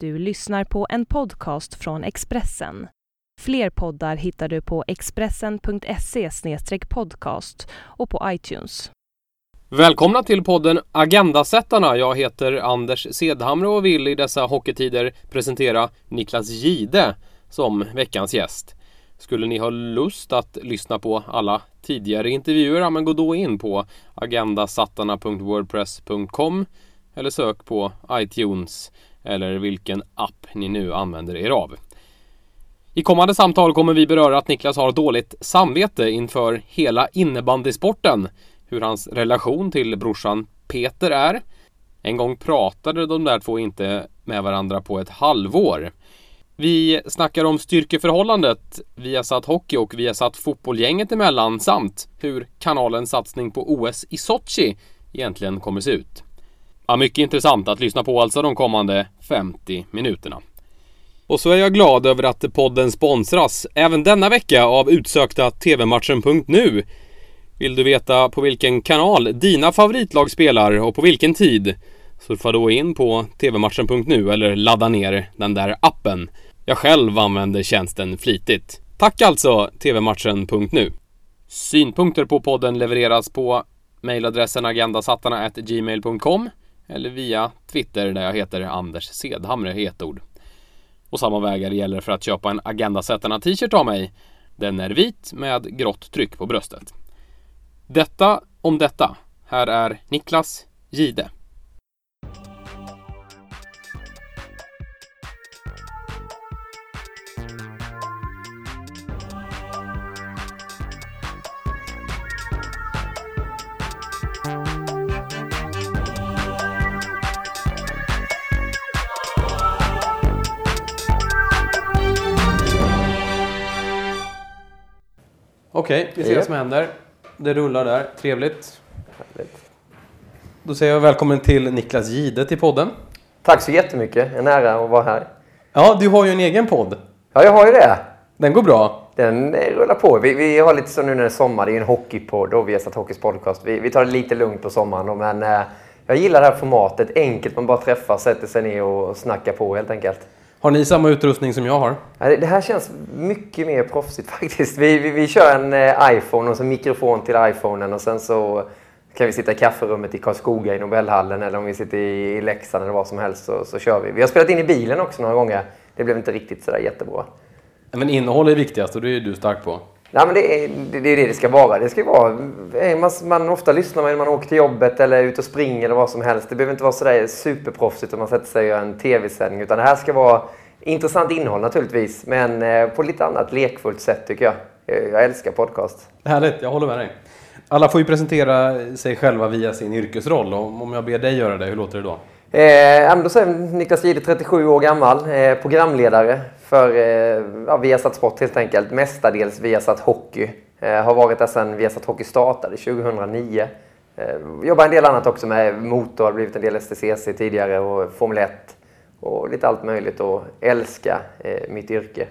Du lyssnar på en podcast från Expressen. Fler poddar hittar du på expressen.se podcast och på iTunes. Välkomna till podden Agendasättarna. Jag heter Anders Sedhamre och vill i dessa hockeytider presentera Niklas Gide som veckans gäst. Skulle ni ha lust att lyssna på alla tidigare intervjuer, ja, men gå då in på agendasattarna.wordpress.com eller sök på iTunes eller vilken app ni nu använder er av. I kommande samtal kommer vi beröra att Niklas har dåligt samvete inför hela innebandysporten. Hur hans relation till brorsan Peter är. En gång pratade de där två inte med varandra på ett halvår. Vi snackar om styrkeförhållandet Viasat Hockey och vi har satt Fotbollgänget emellan samt hur kanalens satsning på OS i Sochi egentligen kommer se ut. Ja, mycket intressant att lyssna på alltså de kommande 50 minuterna. Och så är jag glad över att podden sponsras även denna vecka av utsökta tvmatchen.nu. Vill du veta på vilken kanal dina favoritlag spelar och på vilken tid? Surfa då in på tvmatchen.nu eller ladda ner den där appen. Jag själv använder tjänsten flitigt. Tack alltså tvmatchen.nu. Synpunkter på podden levereras på mejladressen agendasattarna.gmail.com eller via Twitter där jag heter Anders Sedhamre i ett ord. Och samma vägar gäller för att köpa en Agendasättarna t-shirt av mig. Den är vit med grått tryck på bröstet. Detta om detta. Här är Niklas Gide. Okej, vi ser vad som händer. Det rullar där. Trevligt. Då säger jag välkommen till Niklas Gide till podden. Tack så jättemycket. En ära att vara här. Ja, du har ju en egen podd. Ja, jag har ju det. Den går bra. Den eh, rullar på. Vi, vi har lite så nu när det är sommar. Det är ju en hockeypodd och vi har satt Hockeys podcast. Vi, vi tar det lite lugnt på sommaren. Men eh, jag gillar det här formatet. Enkelt. Man bara träffas, sätter sig ner och snackar på helt enkelt. Har ni samma utrustning som jag har? Det här känns mycket mer proffsigt faktiskt. Vi, vi, vi kör en eh, iPhone och så mikrofon till iPhonen och sen så kan vi sitta i kafferummet i Karlskoga i Nobelhallen eller om vi sitter i, i Leksand eller vad som helst så, så kör vi. Vi har spelat in i bilen också några gånger. Det blev inte riktigt sådär jättebra. Men innehåll är viktigast och det är du stark på. Nej, men det, är, det, det är det det ska vara. Det ska vara eh, man, man ofta lyssnar när man åker till jobbet eller ute och springer eller vad som helst. Det behöver inte vara sådär superproffsigt om man sätter sig och gör en tv-sändning. Utan det här ska vara intressant innehåll naturligtvis. Men eh, på lite annat lekfullt sätt tycker jag. Eh, Jag älskar podcast. Härligt, jag håller med dig. Alla får ju presentera sig själva via sin yrkesroll. Om jag ber dig göra det, hur låter det då? Eh, då säger Niklas Gide, 37 år gammal, eh, programledare för eh, ja, Viasat Sport helt enkelt. Mestadels Viasat Hockey. Eh, har varit där sedan Viasat Hockey startade 2009. Eh, jobbar en del annat också med motor, har blivit en del STCC tidigare och Formel 1 och lite allt möjligt och älska eh, mitt yrke.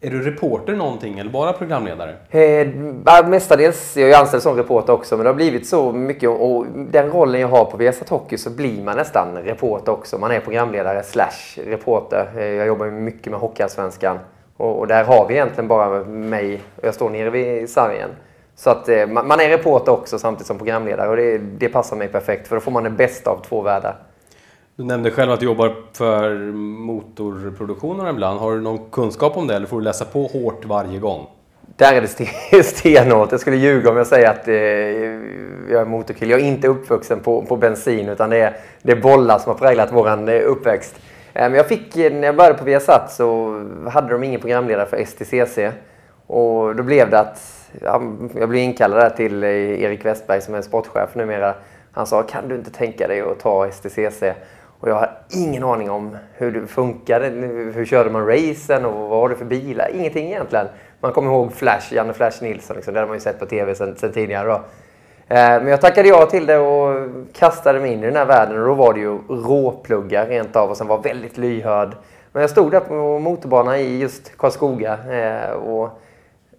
Är du reporter någonting eller bara programledare? Eh, mestadels, jag är anställd som reporter också, men det har blivit så mycket och den rollen jag har på Viasat Hockey så blir man nästan reporter också. Man är programledare slash reporter. Eh, jag jobbar ju mycket med Hockeyallsvenskan och, och där har vi egentligen bara mig och jag står nere vid sargen. Så att eh, man, man är reporter också samtidigt som programledare och det, det passar mig perfekt för då får man det bästa av två världar. Du nämnde själv att du jobbar för motorproduktioner ibland. Har du någon kunskap om det eller får du läsa på hårt varje gång? Där är det stenhårt. Jag skulle ljuga om jag säger att eh, jag är motorkille. Jag är inte uppvuxen på, på bensin utan det är, det är bollar som har präglat vår eh, uppväxt. Eh, jag fick, eh, när jag började på Viasat så hade de ingen programledare för STCC. Och då blev det att ja, jag blev inkallad där till eh, Erik Westberg som är sportchef numera. Han sa, kan du inte tänka dig att ta STCC? Och jag har ingen aning om hur det funkade. Hur körde man racen och vad var det för bilar? Ingenting egentligen. Man kommer ihåg Flash, Janne Flash Nilsson. Liksom. Det hade man ju sett på tv sedan, sen tidigare. Då. Eh, Men jag tackade ja till det och kastade mig in i den här världen. Och då var det ju råpluggar rent av och sen var väldigt lyhörd. Men jag stod där på motorbanan i just Karlskoga eh, och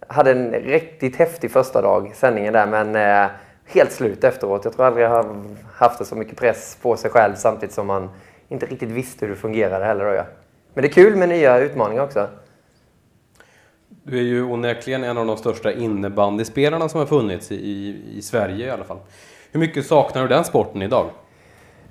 hade en riktigt häftig första dag, sändningen där. Men eh, helt slut efteråt. Jag tror aldrig jag har haft så mycket press på sig själv samtidigt som man inte riktigt visste hur det fungerade heller. Då, ja. Men det är kul med nya utmaningar också. Du är ju onekligen en av de största innebandyspelarna som har funnits i, i Sverige i alla fall. Hur mycket saknar du den sporten idag?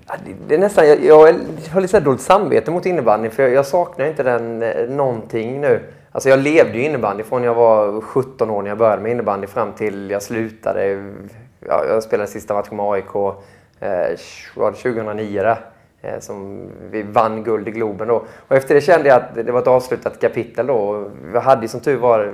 Ja, det, det, är nästan, jag, jag har lite dåligt samvete mot innebandy för jag, jag saknar inte den eh, någonting nu. Alltså jag levde ju innebandy från jag var 17 år när jag började med innebandy fram till jag slutade. Ja, jag spelade sista matchen med AIK eh, var 2009 där, eh, som vi vann guld i Globen då. Och efter det kände jag att det var ett avslutat kapitel då. Jag hade som tur var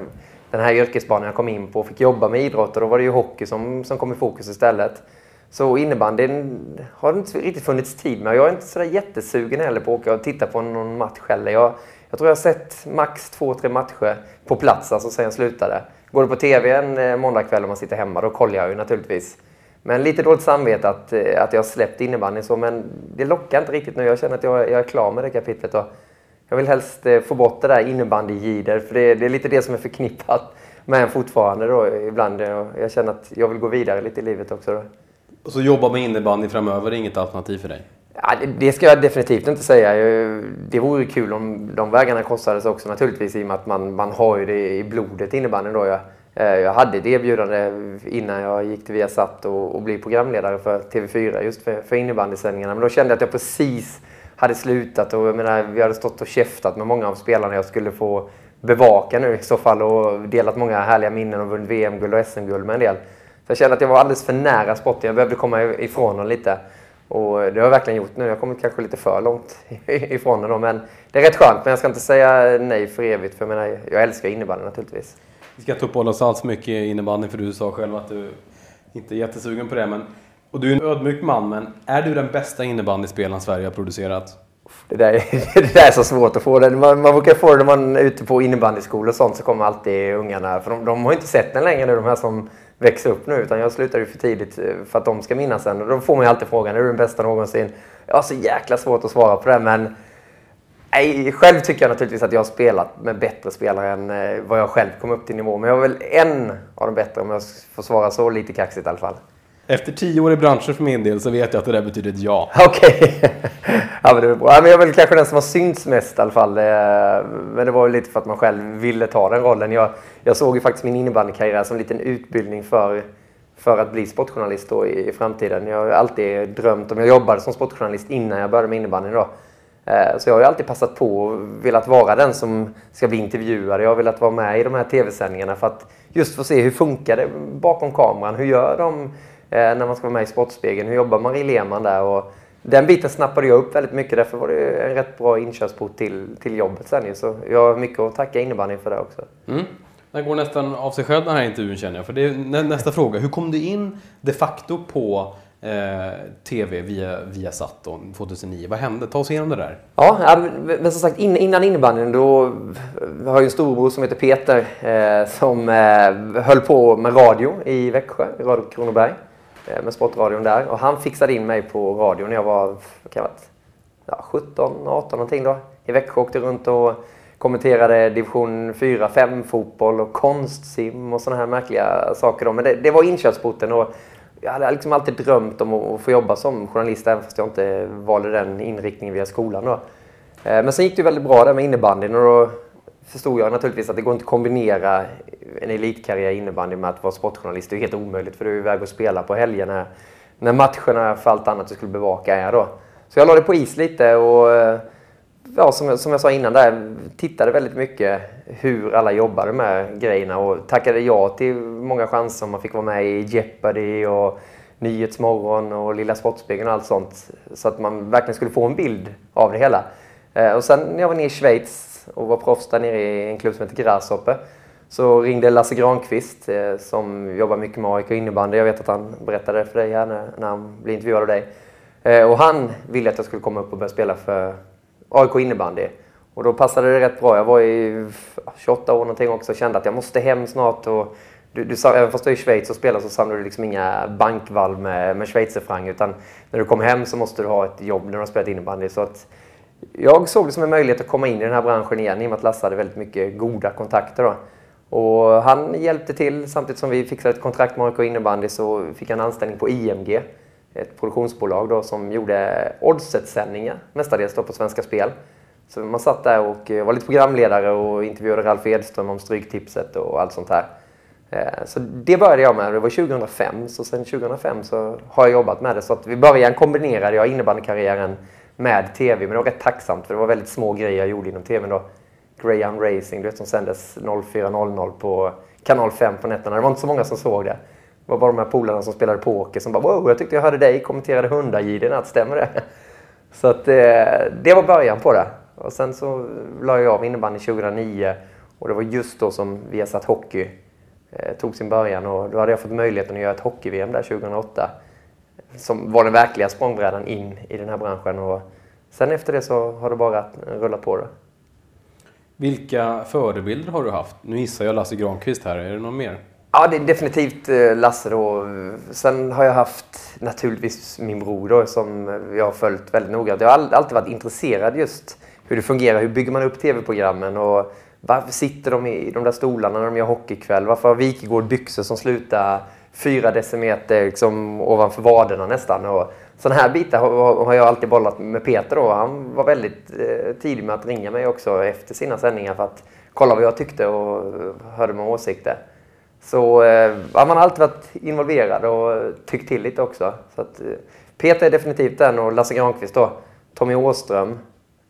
den här yrkesbanan jag kom in på och fick jobba med idrott och då var det ju hockey som, som kom i fokus istället. Så innebandyn har det inte riktigt funnits tid med. Jag är inte sådär jättesugen heller på att åka och titta på någon match heller. Jag, jag tror jag har sett max två, tre matcher på plats, alltså sen jag slutade. Går det på TV en eh, måndagkväll och man sitter hemma, då kollar jag ju naturligtvis. Men lite dåligt samvete att, eh, att jag har släppt innebandyn så, men det lockar inte riktigt nu. Jag känner att jag, jag är klar med det kapitlet. Och jag vill helst eh, få bort det där innebandygider, för det, det är lite det som är förknippat med en fortfarande då ibland. Jag känner att jag vill gå vidare lite i livet också. Då. Och så jobba med innebandy framöver är inget alternativ för dig? Ja, det, ska jag definitivt inte säga. Eh, det vore kul om de vägarna korsades också naturligtvis i och med att man, man har ju det i blodet innebandyn Jag, eh, jag hade ett erbjudande innan jag gick till Viasat och, och blev programledare för TV4 just för, för innebandysändningarna. Men då kände jag att jag precis hade slutat och jag menar, vi hade stått och käftat med många av spelarna jag skulle få bevaka nu i så fall och delat många härliga minnen och vunnit VM-guld och SM-guld med en del. Så jag kände att jag var alldeles för nära sporten. Jag behövde komma ifrån den lite. Och det har jag verkligen gjort nu. Jag har kommit kanske lite för långt ifrån då. Men det är rätt skönt. Men jag ska inte säga nej för evigt. För jag menar, jag älskar innebandy naturligtvis. Vi ska inte uppehålla oss alls mycket i innebandy för du sa själv att du inte är jättesugen på det. Men, och du är en ödmjuk man, men är du den bästa innebandyspelaren Sverige har producerat? Det där, det där är så svårt att få. Det. Man, man brukar få det när man är ute på innebandyskolor och sånt så kommer alltid ungarna. För de, de har inte sett den längre nu, de här som växa upp nu. Utan jag slutade ju för tidigt eh, för att de ska minnas sen. Och då får man ju alltid frågan, är du den bästa någonsin? Jag har så jäkla svårt att svara på det men Nej, själv tycker jag naturligtvis att jag har spelat med bättre spelare än eh, vad jag själv kom upp till nivå. Men jag är väl en av de bättre om jag får svara så lite kaxigt i alla fall. Efter tio år i branschen för min del så vet jag att det där betyder ett ja. Okej. Okay. ja, men det är bra. jag är väl kanske den som har synts mest i alla fall. Eh, men det var ju lite för att man själv ville ta den rollen. Jag, jag såg ju faktiskt min innebandykarriär som en liten utbildning för, för att bli sportjournalist då i, i framtiden. Jag har alltid drömt om, jag jobbade som sportjournalist innan jag började med innebandy då. Eh, så jag har ju alltid passat på och velat vara den som ska bli intervjuad. Jag har velat vara med i de här tv-sändningarna för att just få se hur funkar det bakom kameran. Hur gör de när man ska vara med i Sportspegeln? Hur jobbar Marie Lehmann där? Och den biten snappade jag upp väldigt mycket. Därför var det en rätt bra inkörsport till, till jobbet sen. Så jag har mycket att tacka innebandyn för det också. Mm. Den går nästan av sig själv den här intervjun känner jag. För det är nästa fråga. Hur kom du in de facto på eh, TV via, via SAT 2009. Vad hände? Ta oss igenom det där. Ja, men som sagt innan innebandyn då har jag en storbror som heter Peter eh, som eh, höll på med radio i Växjö, Radio Kronoberg. Eh, med sportradion där. Och han fixade in mig på radio när jag var, kan jag ja, 17, 18 någonting då. I Växjö åkte runt och kommenterade division 4, 5 fotboll och konstsim och sådana här märkliga saker. Då. Men det, det var inkörsporten. Och jag hade liksom alltid drömt om att få jobba som journalist även fast jag inte valde den inriktningen via skolan. Då. Eh, men sen gick det väldigt bra där med innebandyn och då förstod jag naturligtvis att det går inte att kombinera en elitkarriär i innebandy med att vara sportjournalist. Det är helt omöjligt för du är iväg och spela på helgerna när matcherna för allt annat du skulle bevaka är då. Så jag la det på is lite och eh, ja, som, som jag sa innan där, tittade väldigt mycket hur alla jobbade med grejerna och tackade ja till många chanser. Man fick vara med i Jeopardy och Nyhetsmorgon och Lilla Sportspegeln och allt sånt. Så att man verkligen skulle få en bild av det hela. Eh, och sen när jag var nere i Schweiz och var proffs där nere i en klubb som heter Grasshopper så ringde Lasse Granqvist eh, som jobbar mycket med AIK innebandy. Jag vet att han berättade för dig här när han blev intervjuad av dig. Eh, och han ville att jag skulle komma upp och börja spela för AIK innebandy. Och då passade det rätt bra. Jag var i 28 år någonting också och kände att jag måste hem snart. Och du, du, även fast du är i Schweiz och spelar så samlar du liksom inga bankvalv med, med schweizerfranc. Utan när du kommer hem så måste du ha ett jobb när du har spelat innebandy. Så att jag såg det som en möjlighet att komma in i den här branschen igen i och med att Lasse hade väldigt mycket goda kontakter. Då. Och han hjälpte till. Samtidigt som vi fixade ett kontrakt med AIK innebandy så fick han anställning på IMG ett produktionsbolag då, som gjorde oddset-sändningar, mestadels då på Svenska Spel. Så man satt där och eh, var lite programledare och intervjuade Ralf Edström om Stryktipset och allt sånt här. Eh, så det började jag med. Det var 2005. Så sen 2005 så har jag jobbat med det. Så att vi början kombinerade jag innebandykarriären med TV. Men det var rätt tacksamt för det var väldigt små grejer jag gjorde inom TV då. Greyhound Racing, du vet, som sändes 04.00 på kanal 5 på nätterna. Det var inte så många som såg det. Det var bara de här polarna som spelade poker som bara wow, jag tyckte jag hörde dig kommenterade hundar i natt, stämmer det? Så att eh, det var början på det. Och sen så la jag av innebandy 2009 och det var just då som vi har satt hockey eh, tog sin början och då hade jag fått möjligheten att göra ett hockey-VM där 2008. Som var den verkliga språngbrädan in i den här branschen och sen efter det så har det bara rullat på det. Vilka förebilder har du haft? Nu gissar jag Lasse Granqvist här, är det någon mer? Ja, det är definitivt eh, Lasse då. Sen har jag haft naturligtvis min bror då, som jag har följt väldigt noga. Jag har alltid varit intresserad just hur det fungerar. Hur bygger man upp tv-programmen? Och varför sitter de i de där stolarna när de gör hockeykväll? Varför har Wikegård byxor som slutar fyra decimeter liksom ovanför vaderna nästan? Och sådana här bitar har jag alltid bollat med Peter då. Han var väldigt eh, tidig med att ringa mig också efter sina sändningar för att kolla vad jag tyckte och hörde med åsikter. Så eh, man har alltid varit involverad och tyckt till lite också. Så att, eh, Peter är definitivt den och Lasse Granqvist då. Tommy Åström,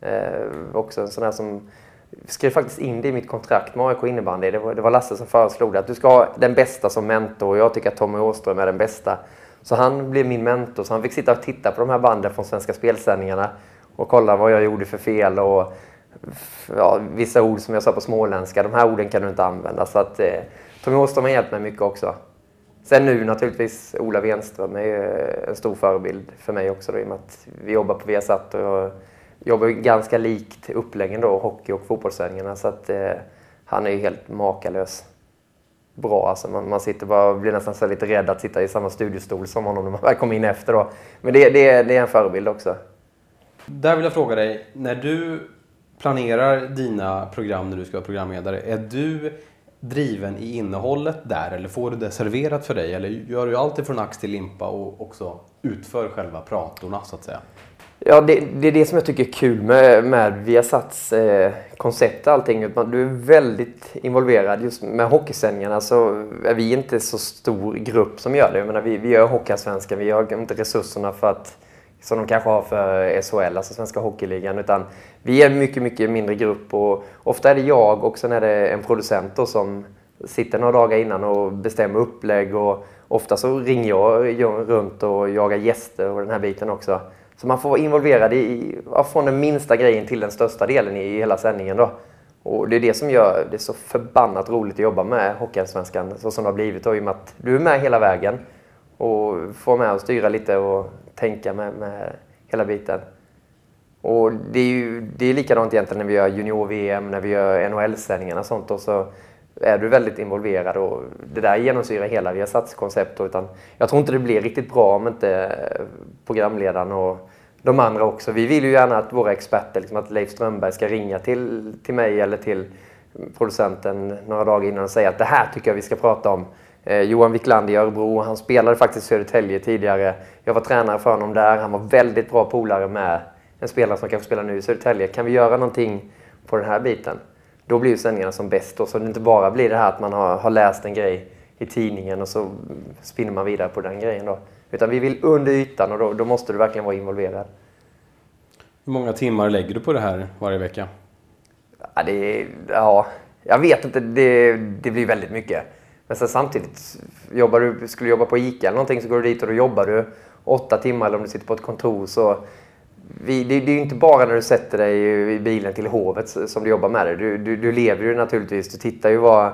eh, också en sån här som skrev faktiskt in det i mitt kontrakt med AIK innebandy. Det var, det var Lasse som föreslog det. Att du ska ha den bästa som mentor. Och jag tycker att Tommy Åström är den bästa. Så han blev min mentor. Så han fick sitta och titta på de här banden från Svenska Spelsändningarna. Och kolla vad jag gjorde för fel. Och ja, vissa ord som jag sa på småländska. De här orden kan du inte använda. Så att, eh, Tommy Åström har hjälpt mig mycket också. Sen nu naturligtvis Ola Wenström är en stor förebild för mig också. Då, I och med att vi jobbar på Viasat. Och jobbar ganska likt uppläggen då, hockey och fotbollssändningarna. Så att eh, han är ju helt makalös bra. Alltså man, man sitter bara, blir nästan så lite rädd att sitta i samma studiostol som honom när man väl kommer in efter. Då. Men det, det, det är en förebild också. Där vill jag fråga dig, när du planerar dina program när du ska vara programledare, är du driven i innehållet där eller får du det serverat för dig? Eller gör du alltid från ax till limpa och också utför själva pratorna så att säga? Ja, det, det, är det som jag tycker är kul med, med Viasats eh, koncept och allting. Du är väldigt involverad. Just med hockeysändningarna så är vi inte så stor grupp som gör det. Jag menar, vi, vi gör Hockeyallsvenskan, vi har inte resurserna för att, som de kanske har för SHL, alltså Svenska Hockeyligan. Utan vi är en mycket, mycket mindre grupp och ofta är det jag och sen är det en producent då, som sitter några dagar innan och bestämmer upplägg. Och ofta så ringer jag runt och jagar gäster och den här biten också. Så man får vara involverad i, från den minsta grejen till den största delen i hela sändningen. Då. Och det är det som gör det så förbannat roligt att jobba med Hockeyallsvenskan så som det har blivit. Då, i och med att du är med hela vägen och får med och styra lite och tänka med, med hela biten. Och det är ju det är likadant egentligen när vi gör junior-VM, när vi gör NHL-sändningarna och sånt. Och så är du väldigt involverad och det där genomsyrar hela Viasats koncept. Utan jag tror inte det blir riktigt bra om inte eh, programledaren och de andra också. Vi vill ju gärna att våra experter, liksom att Leif Strömberg ska ringa till, till mig eller till producenten några dagar innan och säga att det här tycker jag vi ska prata om. Eh, Johan Wiklander i Örebro, han spelade faktiskt i Södertälje tidigare. Jag var tränare för honom där. Han var väldigt bra polare med en spelare som kanske spelar nu i Södertälje. Kan vi göra någonting på den här biten? Då blir ju sändningarna som bäst. Då, så det inte bara blir det här att man har, har läst en grej i tidningen och så spinner man vidare på den grejen. Då. Utan vi vill under ytan och då, då måste du verkligen vara involverad. Hur många timmar lägger du på det här varje vecka? Ja, det, ja jag vet inte. Det, det blir väldigt mycket. Men sen samtidigt, jobbar du, skulle du jobba på ICA eller någonting så går du dit och då jobbar du åtta timmar eller om du sitter på ett kontor så vi, det, det, är ju inte bara när du sätter dig i bilen till hovet som du jobbar med det. Du, du, du lever ju naturligtvis. Du tittar ju vad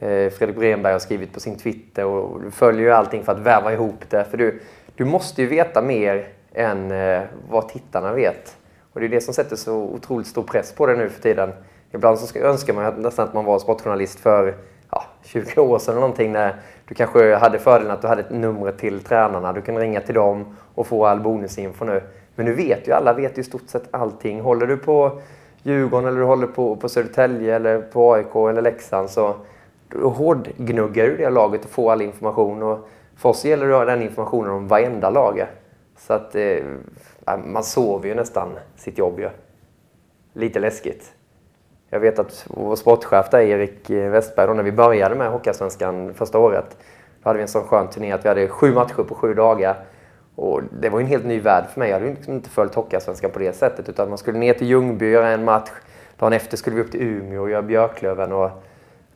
eh, Fredrik Bremberg har skrivit på sin Twitter och du följer ju allting för att väva ihop det. För du, du måste ju veta mer än eh, vad tittarna vet. Och det är det som sätter så otroligt stor press på det nu för tiden. Ibland så önskar man nästan att man var sportjournalist för ja, 20 år sedan eller någonting när du kanske hade fördelen att du hade ett nummer till tränarna. Du kunde ringa till dem och få all bonusinfo nu. Men nu vet ju alla vet ju i stort sett allting. Håller du på Djurgården eller du håller på, på Södertälje eller på AIK eller Leksand så hårdgnuggar du det laget och får all information. Och för oss gäller det att ha den informationen om varenda lag. Så att eh, man sover ju nästan sitt jobb ju. Lite läskigt. Jag vet att vår sportchef där, Erik eh, Westberg, då, när vi började med Hockeyallsvenskan första året, då hade vi en sån skön turné att vi hade sju matcher på sju dagar. Och det var en helt ny värld för mig. Jag hade liksom inte följt Hockeyallsvenskan på det sättet. Utan man skulle ner till Ljungby och göra en match. Dagen efter skulle vi upp till Umeå och göra Björklöven. Och,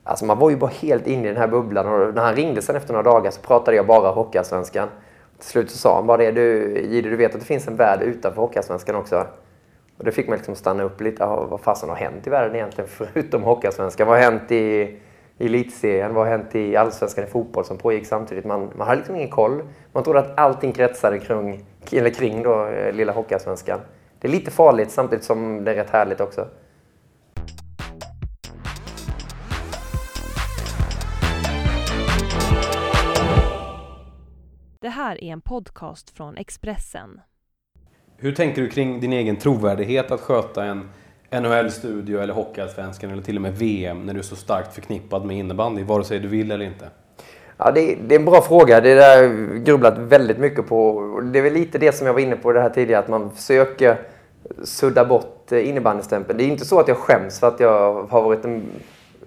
alltså man var ju bara helt inne i den här bubblan. Och när han ringde sen efter några dagar så pratade jag bara Hockeyallsvenskan. Till slut så sa han bara det. Du, Gide, du vet att det finns en värld utanför Hockeyallsvenskan också. Och det fick mig liksom stanna upp lite. Vad fasen har hänt i världen egentligen förutom Hockeyallsvenskan? Vad har hänt i i elitserien? Vad har hänt i allsvenskan i fotboll som pågick samtidigt? Man, man hade liksom ingen koll. Man trodde att allting kretsade kring, eller kring då, eh, lilla hockeyallsvenskan. Det är lite farligt samtidigt som det är rätt härligt också. Det här är en podcast från Expressen. Hur tänker du kring din egen trovärdighet att sköta en NHL-studio eller Hockeyallsvenskan eller till och med VM när du är så starkt förknippad med innebandy, vare sig du vill eller inte? Ja, det, det är en bra fråga. Det har jag grubblat väldigt mycket på. Det är väl lite det som jag var inne på det här tidigare, att man försöker sudda bort eh, innebandystämpeln. Det är inte så att jag skäms för att jag har varit en,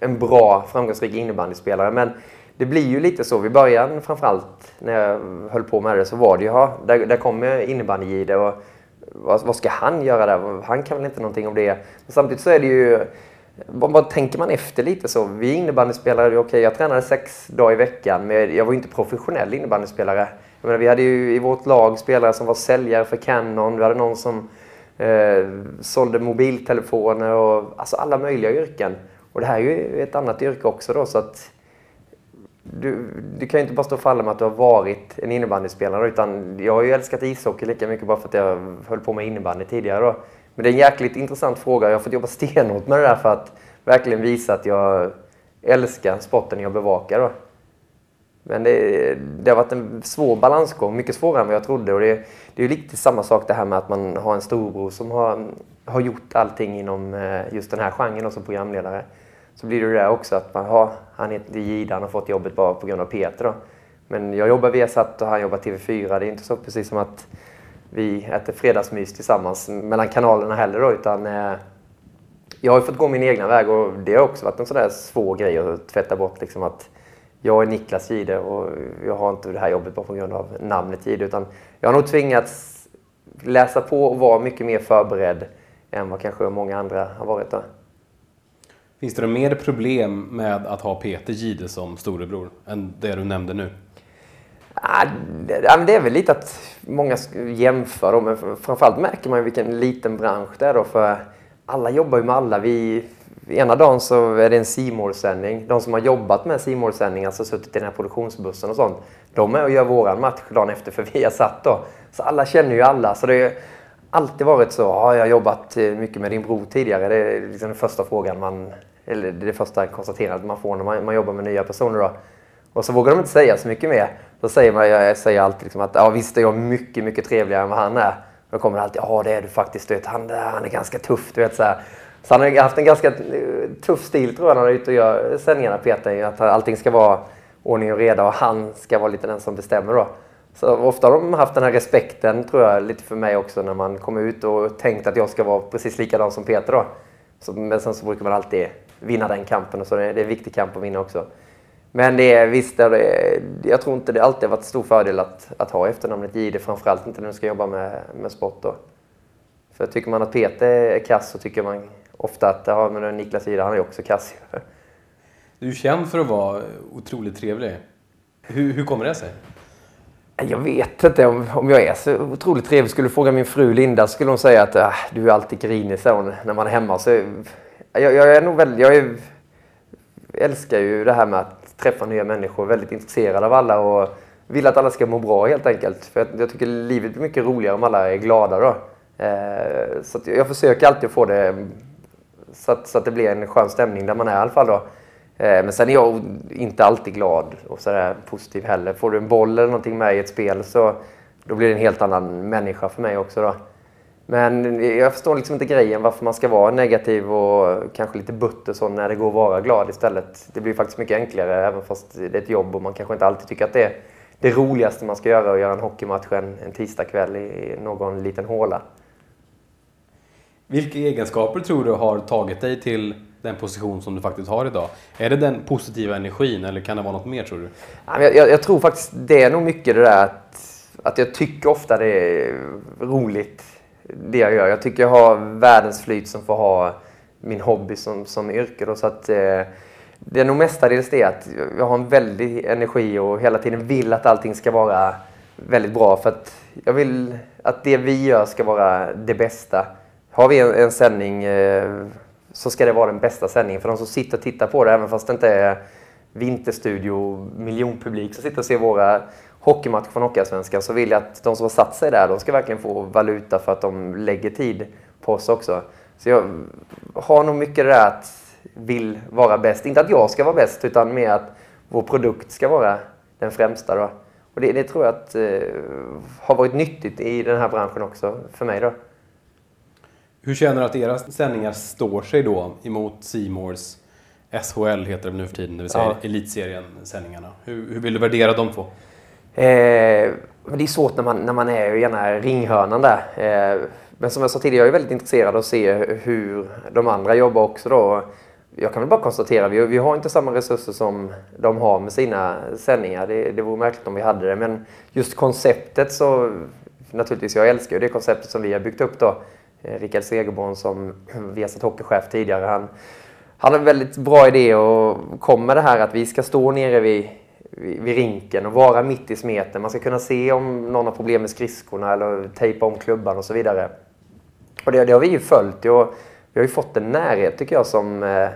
en bra, framgångsrik innebandyspelare, men det blir ju lite så. I början framförallt när jag höll på med det så var det ju, ja, där, där kommer innebandy i det. Och vad, vad, ska han göra där? Han kan väl inte någonting om det. Men samtidigt så är det ju... Vad, vad tänker man efter lite så? Vi innebandyspelare, okej okay, jag tränade sex dagar i veckan men jag var ju inte professionell innebandyspelare. Jag menar, vi hade ju i vårt lag spelare som var säljare för Canon, vi hade någon som eh, sålde mobiltelefoner och alltså alla möjliga yrken. Och det här är ju ett annat yrke också då så att du, du kan ju inte bara stå och falla med att du har varit en innebandyspelare utan jag har ju älskat ishockey lika mycket bara för att jag höll på med innebandy tidigare då. Men det är en jäkligt intressant fråga. Jag har fått jobba stenhårt med det där för att verkligen visa att jag älskar sporten jag bevakar då. Men det, det, har varit en svår balansgång, mycket svårare än vad jag trodde. Och det, det är ju lite samma sak det här med att man har en storbror som har, har gjort allting inom eh, just den här genren som programledare så blir det det också att man har, han heter Jihde Gida, han har fått jobbet bara på grund av Peter då. Men jag jobbar Viasat och han jobbar TV4. Det är inte så precis som att vi äter fredagsmys tillsammans mellan kanalerna heller då, utan eh, jag har fått gå min egna väg och det har också varit en sån där svår grej att tvätta bort liksom att jag är Niklas Gide och jag har inte det här jobbet bara på grund av namnet Gide utan jag har nog tvingats läsa på och vara mycket mer förberedd än vad kanske många andra har varit. Då. Finns det mer problem med att ha Peter Gide som storebror än det du nämnde nu? Ah, det är väl lite att många jämför då, men framförallt märker man ju vilken liten bransch det är då för alla jobbar ju med alla. Vi, ena dagen så är det en simorsändning. De som har jobbat med simorsändningar, alltså suttit i den här produktionsbussen och sånt, de är och gör våran match dagen efter för vi har satt då. Så alla känner ju alla. Så det är, alltid varit så. Har jag jobbat eh, mycket med din bror tidigare? Det är liksom den första frågan man eller det första konstaterandet man får när man, man jobbar med nya personer. Då. Och så vågar de inte säga så mycket mer. Då säger man, jag säger alltid liksom att ja, visst är jag mycket, mycket trevligare än vad han är. Då kommer det alltid, ja det är du faktiskt. Du vet, han, han är ganska tuff. Du vet, så, här. så han har haft en ganska eh, tuff stil tror jag när han är ute och gör sändningarna Peter. Att allting ska vara ordning och reda och han ska vara lite den som bestämmer då. Så ofta har de haft den här respekten tror jag lite för mig också när man kom ut och tänkt att jag ska vara precis likadan som Peter då. Så, men sen så brukar man alltid vinna den kampen. Och så det, är en viktig kamp att vinna också. Men det är visst, det, jag tror inte det alltid har varit stor fördel att, att ha efternamnet Jihde. Framförallt inte när du ska jobba med, med sport. Då. För tycker man att Peter är kass så tycker man ofta att ja, men Niklas Jihde, han är också kass. Du är känd för att vara otroligt trevlig. Hur, hur kommer det sig? Jag vet inte om, om jag är så otroligt trevlig. Skulle du fråga min fru Linda så skulle hon säga att äh, du är alltid grinig så när man är hemma. Så eh, jag, jag är nog väldigt... Jag är, älskar ju det här med att träffa nya människor. Väldigt intresserad av alla och vill att alla ska må bra helt enkelt. För jag, jag tycker livet blir mycket roligare om alla är glada då. Eh, så jag försöker alltid få det så att, så att det blir en skön stämning där man är i alla fall då. Eh, men sen är jag inte alltid glad och sådär positiv heller. Får du en boll eller någonting med i ett spel så då blir det en helt annan människa för mig också då. Men jag förstår liksom inte grejen varför man ska vara negativ och kanske lite butter så när det går att vara glad istället. Det blir faktiskt mycket enklare även fast det är ett jobb och man kanske inte alltid tycker att det är, det roligaste man ska göra, att göra en hockeymatch en, en tisdagkväll i någon liten håla. Vilka egenskaper tror du har tagit dig till den position som du faktiskt har idag? Är det den positiva energin eller kan det vara något mer tror du? Jag, jag, jag tror faktiskt det är nog mycket det där att, att jag tycker ofta det är roligt det jag gör. Jag tycker jag har världens flyt som får ha min hobby som, som yrke. Då, så att, eh, det är nog mestadels det att jag har en väldig energi och hela tiden vill att allting ska vara väldigt bra. För att jag vill att det vi gör ska vara det bästa. Har vi en, en sändning eh, så ska det vara den bästa sändningen för de som sitter och tittar på det, även fast det inte är vinterstudio, miljonpublik som sitter och ser våra hockeymatcher från Hockeyallsvenskan så vill jag att de som har satt sig där, de ska verkligen få valuta för att de lägger tid på oss också. Så jag har nog mycket det där att vill vara bäst. Inte att jag ska vara bäst, utan mer att vår produkt ska vara den främsta. Då. Och det, det tror jag att, eh, har varit nyttigt i den här branschen också, för mig. Då. Hur känner du att era sändningar står sig då emot Simors SHL heter det nu för tiden, det vill säga ja. elitserien-sändningarna. Hur, hur vill du värdera de två? Eh, det är svårt när man, när man är i ena ringhörnan där. Eh, men som jag sa tidigare, jag är väldigt intresserad av att se hur de andra jobbar också. Då. Jag kan väl bara konstatera, vi, vi har inte samma resurser som de har med sina sändningar. Det, det vore märkligt om vi hade det. Men just konceptet så, naturligtvis, jag älskar ju det konceptet som vi har byggt upp då. Eh, Rickard Segerborn som Viasat hockeychef tidigare, han, han har en väldigt bra idé och kom med det här att vi ska stå nere vid vid rinken och vara mitt i smeten. Man ska kunna se om någon har problem med skridskorna eller tejpa om klubban och så vidare. Och det, det har vi ju följt och vi har ju fått en närhet tycker jag som, eh,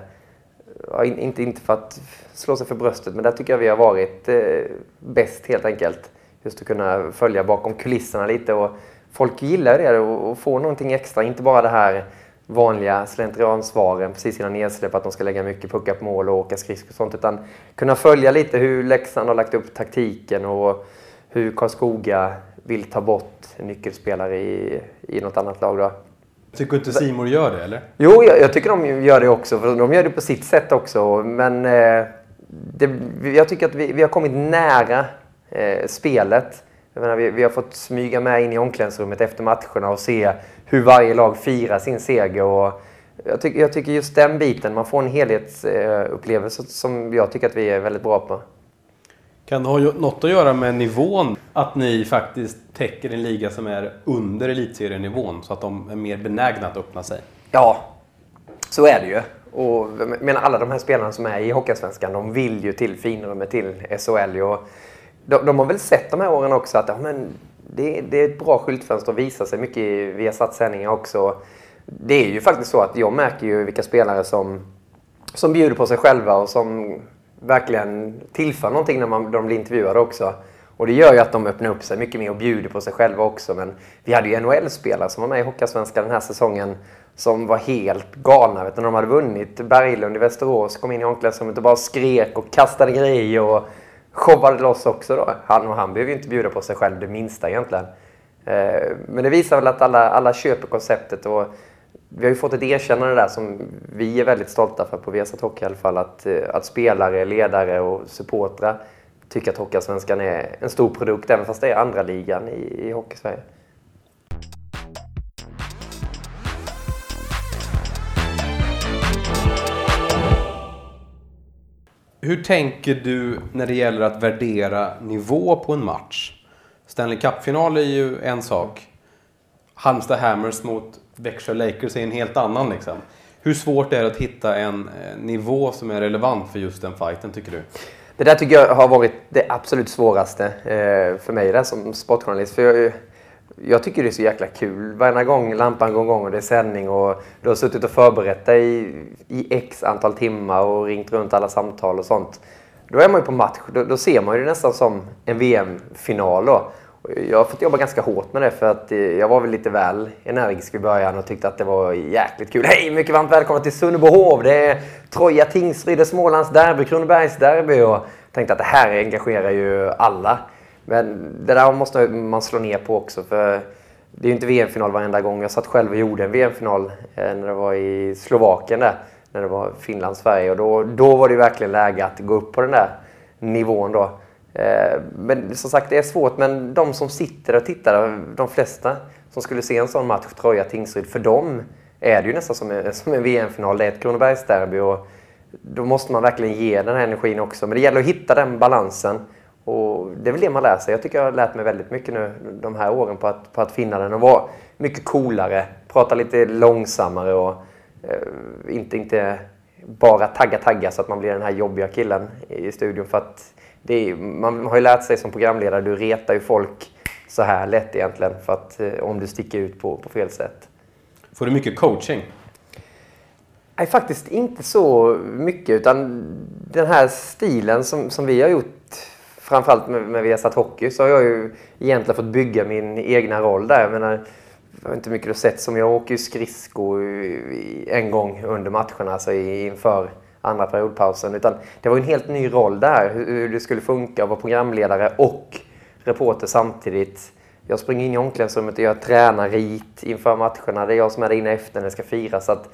Ja, inte, inte för att slå sig för bröstet, men där tycker jag vi har varit eh, bäst helt enkelt. Just att kunna följa bakom kulisserna lite och folk gillar det och, och få någonting extra, inte bara det här vanliga slentriansvaren precis innan nedsläpp att de ska lägga mycket puckar på mål och åka skridskor och sånt. Utan kunna följa lite hur Leksand har lagt upp taktiken och hur Karlskoga vill ta bort nyckelspelare i, i något annat lag. Då. Tycker inte Simor gör det eller? Jo, jag, jag, tycker de gör det också. För de gör det på sitt sätt också. Men eh, det, jag tycker att vi, vi har kommit nära eh, spelet. Menar, vi, vi, har fått smyga med in i omklädningsrummet efter matcherna och se hur varje lag firar sin seger. Och jag, tycker, jag tycker just den biten, man får en helhetsupplevelse som jag tycker att vi är väldigt bra på. Kan det ha något att göra med nivån? Att ni faktiskt täcker en liga som är under elitserienivån så att de är mer benägna att öppna sig? Ja, så är det ju. Och men alla de här spelarna som är i Hockeyallsvenskan, de vill ju till finrummet, till SHL. Och de, de, har väl sett de här åren också att ja, men det, det är ett bra skyltfönster att visa sig mycket i Viasat-sändningar också. Det är ju faktiskt så att jag märker ju vilka spelare som, som bjuder på sig själva och som verkligen tillför någonting när man, de blir intervjuade också. Och det gör ju att de öppnar upp sig mycket mer och bjuder på sig själva också. Men vi hade ju NHL-spelare som var med i Hockeyallsvenskan den här säsongen som var helt galna. Vet du, när de hade vunnit Berglund i Västerås, kom in i omklädningsrummet och bara skrek och kastade grejer. Och showade loss också då. Han och han behöver ju inte bjuda på sig själv det minsta egentligen. Eh, men det visar väl att alla, alla köper konceptet och vi har ju fått ett erkännande där som vi är väldigt stolta för på Viasat Hockey i alla fall. Att, eh, att spelare, ledare och supportrar tycker att Hockeyallsvenskan är en stor produkt även fast det är andra ligan i, i Hockeysverige. Hur tänker du när det gäller att värdera nivå på en match? Stanley Cup-final är ju en sak. Halmstad Hammers mot Växjö Lakers är en helt annan liksom. Hur svårt är det att hitta en eh, nivå som är relevant för just den fighten tycker du? Det där tycker jag har varit det absolut svåraste eh, för mig där som sportjournalist. För jag, jag tycker det är så jäkla kul. Varenda gång lampan går igång och det är sändning och du har suttit och förberett dig i x antal timmar och ringt runt alla samtal och sånt. Då är man ju på match. Då, då ser man ju det nästan som en VM-final då. Jag har fått jobba ganska hårt med det för att eh, jag var väl lite väl energisk i början och tyckte att det var jäkligt kul. Hej! Mycket varmt välkomna till Sunnebohov! Det är Troja Tingsryd, Smålands derby, Kronobergs derby och tänkte att det här engagerar ju alla. Men det där måste man slå ner på också. för Det är ju inte VM-final varenda gång. Jag satt själv och gjorde en VM-final eh, när det var i Slovakien där. När det var Finland-Sverige. Och då, då var det verkligen läge att gå upp på den där nivån då. Eh, men som sagt, det är svårt. Men de som sitter och tittar, de flesta som skulle se en sån match, Troja-Tingsryd, för dem är det ju nästan som en, som en VM-final. Det är ett Kronobergsderby och då måste man verkligen ge den här energin också. Men det gäller att hitta den balansen. Och det är väl det man lär sig. Jag tycker jag har lärt mig väldigt mycket nu de här åren på att, på att finna den och vara mycket coolare. Prata lite långsammare och eh, inte, inte bara tagga tagga så att man blir den här jobbiga killen i studion. För att är, man har ju lärt sig som programledare, du retar ju folk så här lätt egentligen för att, eh, om du sticker ut på, på fel sätt. Får du mycket coaching? Nej, faktiskt inte så mycket. Utan den här stilen som, som vi har gjort, framförallt med, med Viasat Hockey, så har jag ju egentligen fått bygga min egna roll där. Jag menar, jag har inte mycket du sett som jag åker ju skridsko en gång under matcherna, alltså inför andra periodpausen. Utan det var en helt ny roll där, hur det skulle funka att vara programledare och reporter samtidigt. Jag springer in i omklädningsrummet och jag tränar rit inför matcherna. Det är jag som är där inne efter när det ska firas. Så att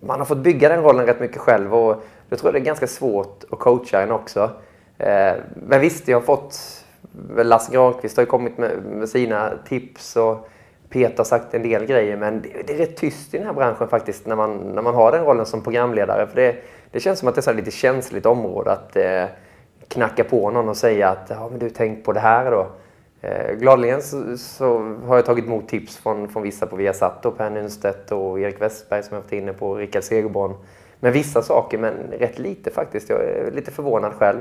man har fått bygga den rollen rätt mycket själv och jag tror det är ganska svårt att coacha en också. Eh, men visst, jag har fått... Lasse Granqvist har ju kommit med, med sina tips och Peter har sagt en del grejer men det, det, är rätt tyst i den här branschen faktiskt när man, när man har den rollen som programledare. För det, det känns som att det är ett lite känsligt område att eh, knacka på någon och säga att ja, men du tänk på det här då. Eh, gladeligen så, så, har jag tagit emot tips från, från vissa på Viasat, och Per Nunstedt och Erik Westberg som jag varit inne på, Rickard Segerborn. Men vissa saker, men rätt lite faktiskt. Jag är lite förvånad själv.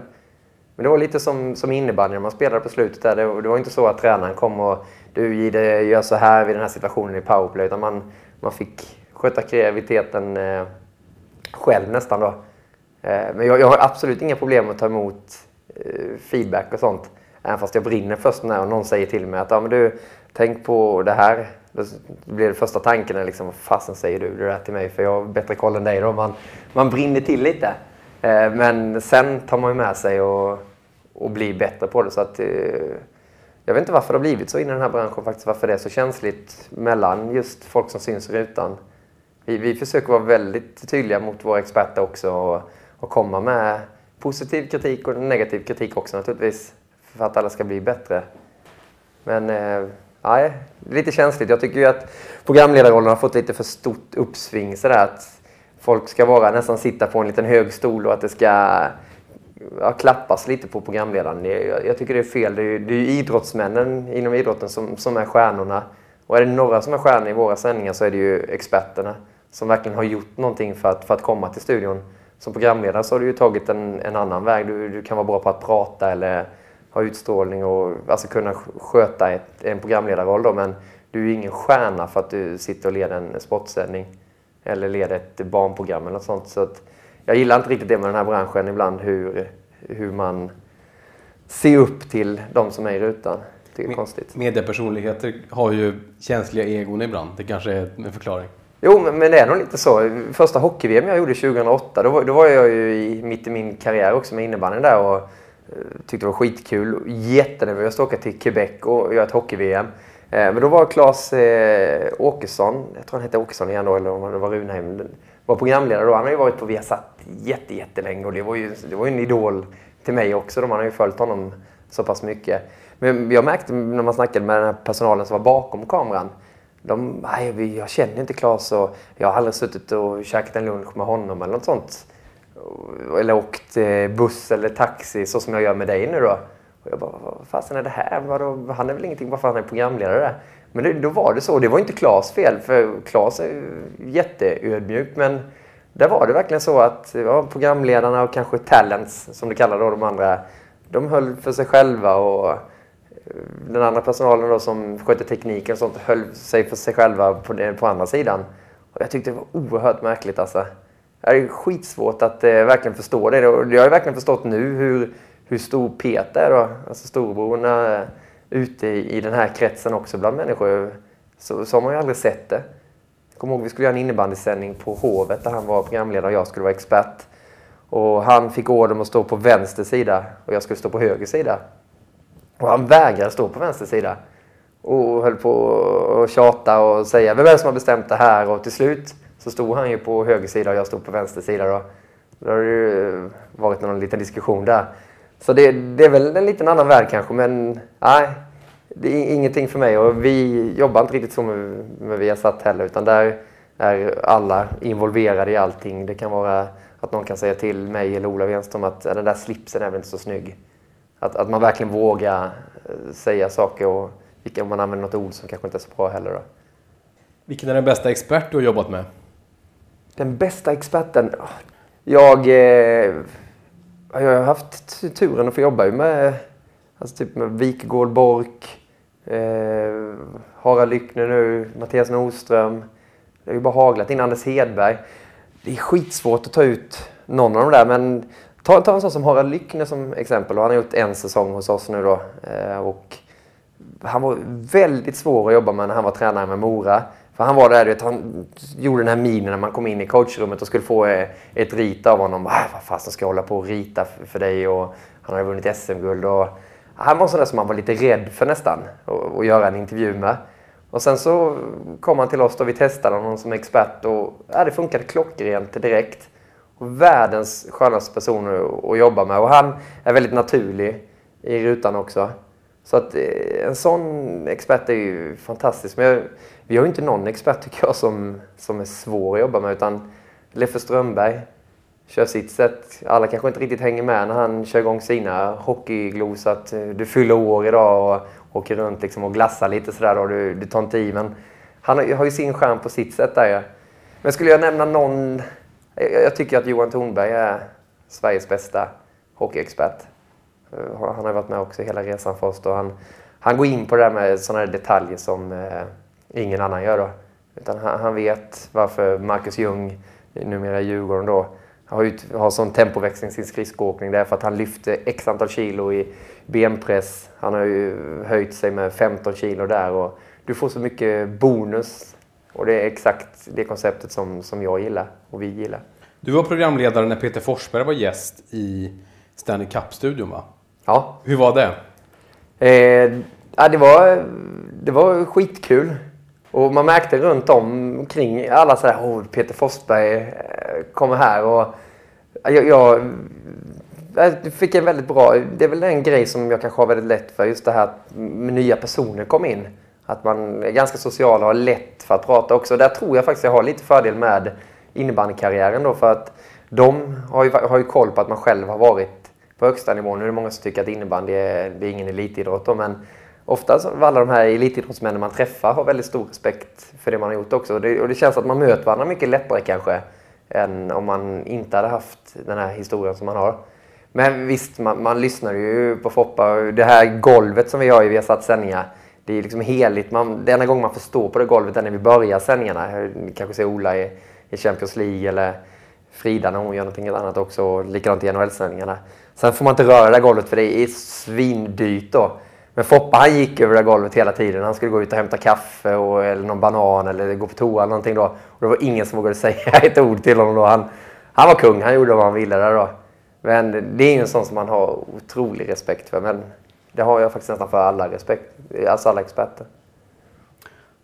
Men det var lite som, som innebandy när man spelade på slutet. Där. Det, det var inte så att tränaren kom och du Gide, gör så här vid den här situationen i powerplay. Utan man, man fick sköta kreativiteten eh, själv nästan då. Eh, men jag, jag, har absolut inga problem med att ta emot eh, feedback och sånt. Även fast jag brinner först när någon säger till mig att ja, men du, tänk på det här. Då blir det första tanken liksom, vad fasen säger du det där till mig? För jag har bättre koll än dig. Då. Man, man brinner till lite. Eh, men sen tar man ju med sig och, och bli bättre på det. Så att, eh, jag vet inte varför det har blivit så i den här branschen faktiskt. Varför det är så känsligt mellan just folk som syns i rutan. Vi, vi försöker vara väldigt tydliga mot våra experter också och, och komma med positiv kritik och negativ kritik också naturligtvis för att alla ska bli bättre. Men eh, nej, lite känsligt. Jag tycker ju att programledarrollen har fått lite för stort uppsving sådär att folk ska vara nästan sitta på en liten hög stol och att det ska ja, klappas lite på programledaren. Jag, jag tycker det är fel. Det är, det är ju idrottsmännen inom idrotten som, som är stjärnorna. Och är det några som är stjärnor i våra sändningar så är det ju experterna som verkligen har gjort någonting för att, för att komma till studion. Som programledare så har du ju tagit en, en annan väg. Du, du kan vara bra på att prata eller ha utstrålning och alltså kunna sköta ett, en programledarroll. Då, men du är ju ingen stjärna för att du sitter och leder en sportsändning eller leder ett barnprogram eller något sånt. Så att jag gillar inte riktigt det med den här branschen ibland, hur, hur man ser upp till de som är i rutan. Det är konstigt. Mediepersonligheter har ju känsliga egon ibland. Det kanske är en förklaring. Jo, men, men det är nog lite så. Första hockey-VM jag gjorde 2008, då var, då var jag ju i, mitt i min karriär också med innebandyn där och uh, tyckte det var skitkul. Jättenervös att åka till Quebec och göra ett hockey-VM. Uh, men då var Claes uh, Åkesson, jag tror han hette Åkesson igen då, eller om det var Runheim, var programledare då. Han har ju varit på Viasat jätte, jättelänge och det var ju, det var ju en idol till mig också. Man har ju följt honom så pass mycket. Men jag märkte när man snackade med den här personalen som var bakom kameran de, nej, jag känner inte Claes och jag har aldrig suttit och käkat en lunch med honom eller något sånt. Eller åkt eh, buss eller taxi så som jag gör med dig nu då. Och jag bara, vad fasen är det här? Vadå? Han är väl ingenting bara för att han är programledare? Men det, då var det så. Det var inte Claes fel, för Claes är jätteödmjuk. Men där var det verkligen så att ja, programledarna och kanske talents, som du kallar då, de andra, de höll för sig själva. och eh, den andra personalen då som skötte tekniken och sånt höll sig för sig själva på, på andra sidan. Och jag tyckte det var oerhört märkligt alltså. Det är skitsvårt att eh, verkligen förstå det. Och jag har verkligen förstått nu hur, hur stor Peter är då. Alltså storebror, när, eh, ute i, i den här kretsen också bland människor. Så, så har man ju aldrig sett det. Jag kommer ihåg vi skulle göra en innebandysändning på Hovet där han var programledare och jag skulle vara expert. Och han fick order att stå på vänster sida och jag skulle stå på höger sida. Och han vägrade stå på vänster sida. Och höll på att tjata och säga vem är det som har bestämt det här? Och till slut så stod han ju på höger sida och jag stod på vänster sida. Då, då har det ju varit någon liten diskussion där. Så det, det, är väl en liten annan värld kanske, men nej. Det är ingenting för mig och vi jobbar inte riktigt så med, med Viasat heller utan där är alla involverade i allting. Det kan vara att någon kan säga till mig eller Ola Wenström att den där slipsen är väl inte så snygg. Att, att man verkligen vågar eh, säga saker och om man använder något ord som kanske inte är så bra heller. Då. Vilken är den bästa expert du har jobbat med? Den bästa experten? Jag, eh, jag har haft turen att få jobba med, alltså typ med Wikegård Bork, eh, Harald Lyckner nu, Mattias Nordström. Det har ju bara haglat in Anders Hedberg. Det är skitsvårt att ta ut någon av de där men ta, ta en sån som Harald Lyckner som exempel. Och han har gjort en säsong hos oss nu då. Eh, och han var väldigt svår att jobba med när han var tränare med Mora. För han var där, vet, han gjorde den här minen när man kom in i coachrummet och skulle få eh, ett rit av honom. Ah, vad fasen ska jag hålla på och rita för dig? Och han hade vunnit SM-guld. Och han var sån där som man var lite rädd för nästan att göra en intervju med. Och sen så kom han till oss då vi testade honom som expert och ja, det funkade klockrent direkt. Och världens skönaste person att jobba med och han är väldigt naturlig i rutan också. Så att eh, en sån expert är ju fantastisk. Men jag, vi har ju inte någon expert tycker jag som, som är svår att jobba med utan Leffe Strömberg kör sitt sätt. Alla kanske inte riktigt hänger med när han kör igång sina hockeyglos att eh, du fyller år idag och åker runt liksom och glassar lite sådär och du, du tar inte i. Men han har ju sin skärm på sitt sätt där Men skulle jag nämna någon... Jag, jag tycker att Johan Thornberg är Sveriges bästa hockeyexpert. Eh, han har varit med också hela resan för oss. Han, han går in på det där med sådana detaljer som eh, ingen annan gör. Då. Utan han, han, vet varför Marcus Ljung, numera Djurgården, då, har, ut, har sån tempoväxling i sin skridskoåkning. Det är för att han lyfte x antal kilo i benpress. Han har ju höjt sig med 15 kilo där. Och du får så mycket bonus. Och det är exakt det konceptet som, som jag gillar och vi gillar. Du var programledare när Peter Forsberg var gäst i Stanley Cup-studion va? Ja. Hur var det? Eh, ja, det, var, det var skitkul. Och man märkte runt omkring alla så här, oh, Peter Forsberg eh, kommer här och eh, jag, jag, eh, jag, fick en väldigt bra, det är väl en grej som jag kanske har väldigt lätt för, just det här att nya personer kom in. Att man är ganska social och har lätt för att prata också. Där tror jag faktiskt jag har lite fördel med innebandykarriären då för att de har ju, har ju koll på att man själv har varit på högsta nivån. Nu är det många som tycker att innebandy är, det är ingen elitidrott då, men ofta så alla de här elitidrottsmännen man träffar har väldigt stor respekt för det man har gjort också. Och det, och det känns att man möter varandra mycket lättare kanske än om man inte hade haft den här historien som man har. Men visst, man, man lyssnar ju på Foppa. Det här golvet som vi har i Viasat sändningar, det är liksom heligt. Man, det enda gången man får stå på det golvet är när vi börjar sändningarna. Ni kanske ser Ola i, i Champions League eller Frida när hon gör någonting annat också. Likadant i NHL-sändningarna. Sen får man inte röra det där golvet för det är svindyrt då. Men Foppa han gick över det golvet hela tiden. Han skulle gå ut och hämta kaffe och, eller någon banan eller gå på toa eller någonting då. Och det var ingen som vågade säga ett ord till honom då. Han, han var kung, han gjorde vad han ville där då. Men det är en sån som man har otrolig respekt för. Men det har jag faktiskt nästan för alla respekt, alltså alla experter.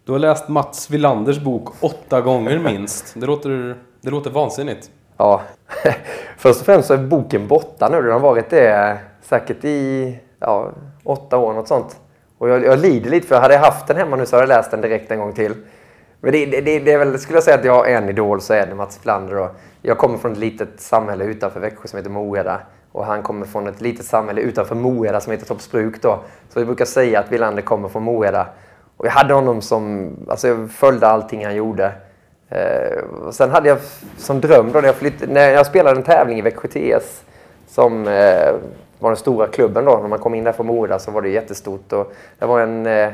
Du har läst Mats Villanders bok åtta gånger minst. Det låter, det låter vansinnigt. Ja, först och främst så är boken borta nu. Den har varit det säkert i ja, åtta år, något sånt. Och jag, jag lider lite för hade jag haft den hemma nu så hade jag läst den direkt en gång till. Men det, det, det, det är väl, skulle jag säga att jag har en idol så är det Mats Filander. Jag kommer från ett litet samhälle utanför Växjö som heter Moheda. Och han kommer från ett litet samhälle utanför Moheda som heter Toppsbruk då. Så vi brukar säga att Wilander kommer från Moheda. Och jag hade honom som, alltså jag följde allting han gjorde. Eh, sen hade jag som dröm då när jag, flytt, när jag spelade en tävling i Växjö TS som eh, var den stora klubben då. När man kom in där från Mora så var det jättestort. Och det var en, eh,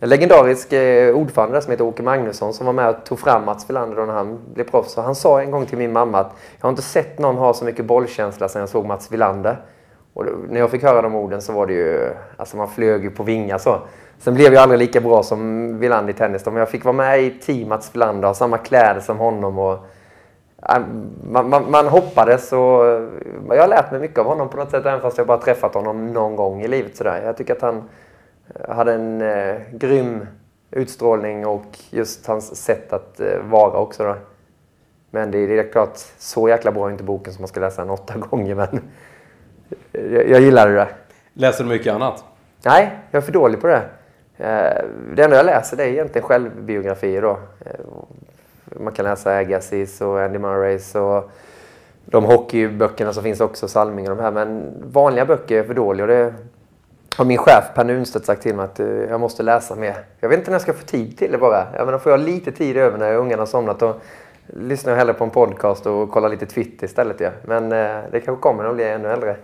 en legendarisk eh, ordförande som heter Åke Magnusson som var med och tog fram Mats Wilander när han blev proffs. Och han sa en gång till min mamma att jag har inte sett någon ha så mycket bollkänsla sedan jag såg Mats Wilander. Och då, när jag fick höra de orden så var det ju, alltså man flög ju på vingar så. Sen blev jag aldrig lika bra som Wilander i tennis men jag fick vara med i team Mats Wilander, ha samma kläder som honom och man, man, man, hoppades och jag har lärt mig mycket av honom på något sätt även fast jag bara träffat honom någon gång i livet. Sådär. Jag tycker att han eh, hade en eh, grym utstrålning och just hans sätt att eh, vara också. Då. Men det, det är klart, så jäkla bra är inte boken som man ska läsa den åtta gånger. Men jag, jag gillade det. Läser du mycket annat? Nej, jag är för dålig på det. Eh, Det enda jag läser det är egentligen självbiografier då. Man kan läsa Agassiz och Andy Murrays och de hockeyböckerna som finns också, Salming och de här. Men vanliga böcker är för dåliga och det har min chef Per Nunstedt sagt till mig att eh, jag måste läsa mer. Jag vet inte när jag ska få tid till det bara. Jag menar, får jag lite tid över när ungarna har somnat då lyssnar jag hellre på en podcast och kollar lite Twitter istället. Ja. Men eh, det kanske kommer när jag blir ännu äldre.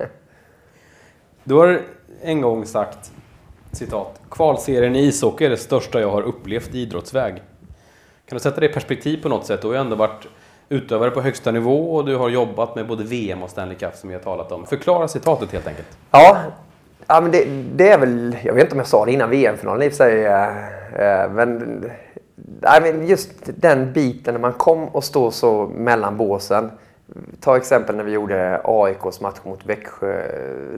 Du har en gång sagt citat. Kvalserien i ishockey är det största jag har upplevt i idrottsväg. Kan du sätta det i perspektiv på något sätt? Du har ju ändå varit utövare på högsta nivå och du har jobbat med både VM och Stanley Cup som vi har talat om. Förklara citatet helt enkelt. Ja, ja men det, det är väl... Jag vet inte om jag sa det innan VM-finalen i och för sig. Eh, eh, men, men just den biten när man kom och stod så mellan båsen. Ta exempel när vi gjorde AIKs match mot Växjö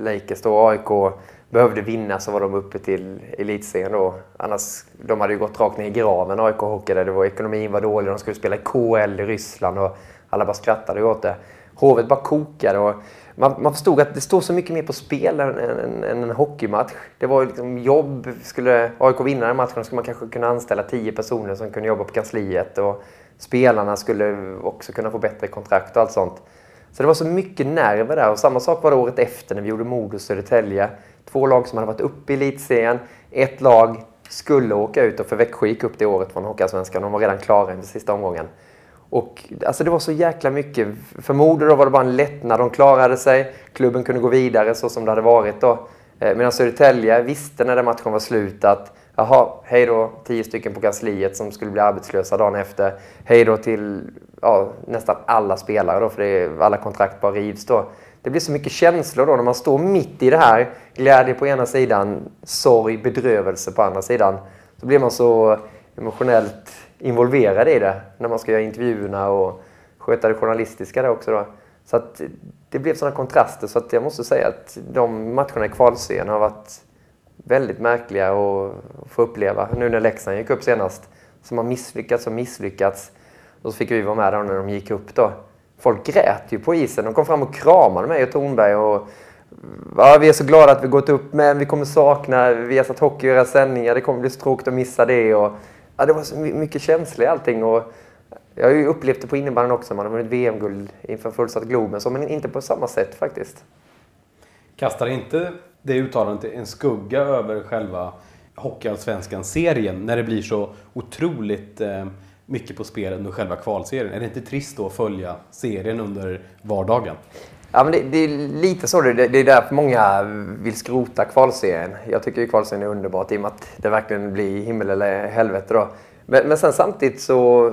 Lakers. Då AIK behövde vinna så var de uppe till elitserien då. Annars, de hade ju gått rakt ner i graven AIK Hockey där det var, ekonomin var dålig. De skulle spela i KL i Ryssland och alla bara skrattade åt det. Hovet bara kokade och man, man förstod att det står så mycket mer på spel än, än, än en hockeymatch. Det var liksom jobb. Skulle AIK vinna den matchen skulle man kanske kunna anställa tio personer som kunde jobba på kansliet. Och spelarna skulle också kunna få bättre kontrakt och allt sånt. Så det var så mycket nerver där. Och samma sak var det året efter när vi gjorde Modo Södertälje. Två lag som hade varit uppe i elitserien. Ett lag skulle åka ut och för Växjö gick upp det året från Hockeyallsvenskan. De var redan klara inför sista omgången. Och alltså det var så jäkla mycket. För Modo då var det bara en lättnad. De klarade sig. Klubben kunde gå vidare så som det hade varit då. Eh, medan Södertälje visste när den matchen var slut att jaha, hej då tio stycken på kansliet som skulle bli arbetslösa dagen efter. Hej då till ja, nästan alla spelare då för det är, alla kontrakt bara rivs då. Det blir så mycket känslor då när man står mitt i det här. Glädje på ena sidan, sorg, bedrövelse på andra sidan. Så blir man så emotionellt involverad i det när man ska göra intervjuerna och sköta det journalistiska där också. Då. Så att det blev sådana kontraster så att jag måste säga att de matcherna i kvalserien har varit väldigt märkliga att få uppleva. Nu när Leksand gick upp senast, som har misslyckats och misslyckats. Och så fick vi vara med där när de gick upp då. Folk grät ju på isen. De kom fram och kramade mig och Tornberg. Och, ja, vi är så glada att vi gått upp, men vi kommer sakna, vi har satt hockey i era sändningar, det kommer bli så tråkigt att missa det. Och, ja, det var så mycket känslor i allting. Och, jag har ju upplevt det på innebandyn också. Man har vunnit VM-guld inför fullsatt Globen, så, men inte på samma sätt faktiskt. Kastar inte det uttalandet en skugga över själva Hockeyallsvenskan-serien när det blir så otroligt eh, mycket på spel under själva kvalserien? Är det inte trist då att följa serien under vardagen? Ja, men det, det är lite så. Det, det är därför många vill skrota kvalserien. Jag tycker ju kvalserien är underbart i och med att det verkligen blir himmel eller helvete. Då. Men, men sen samtidigt så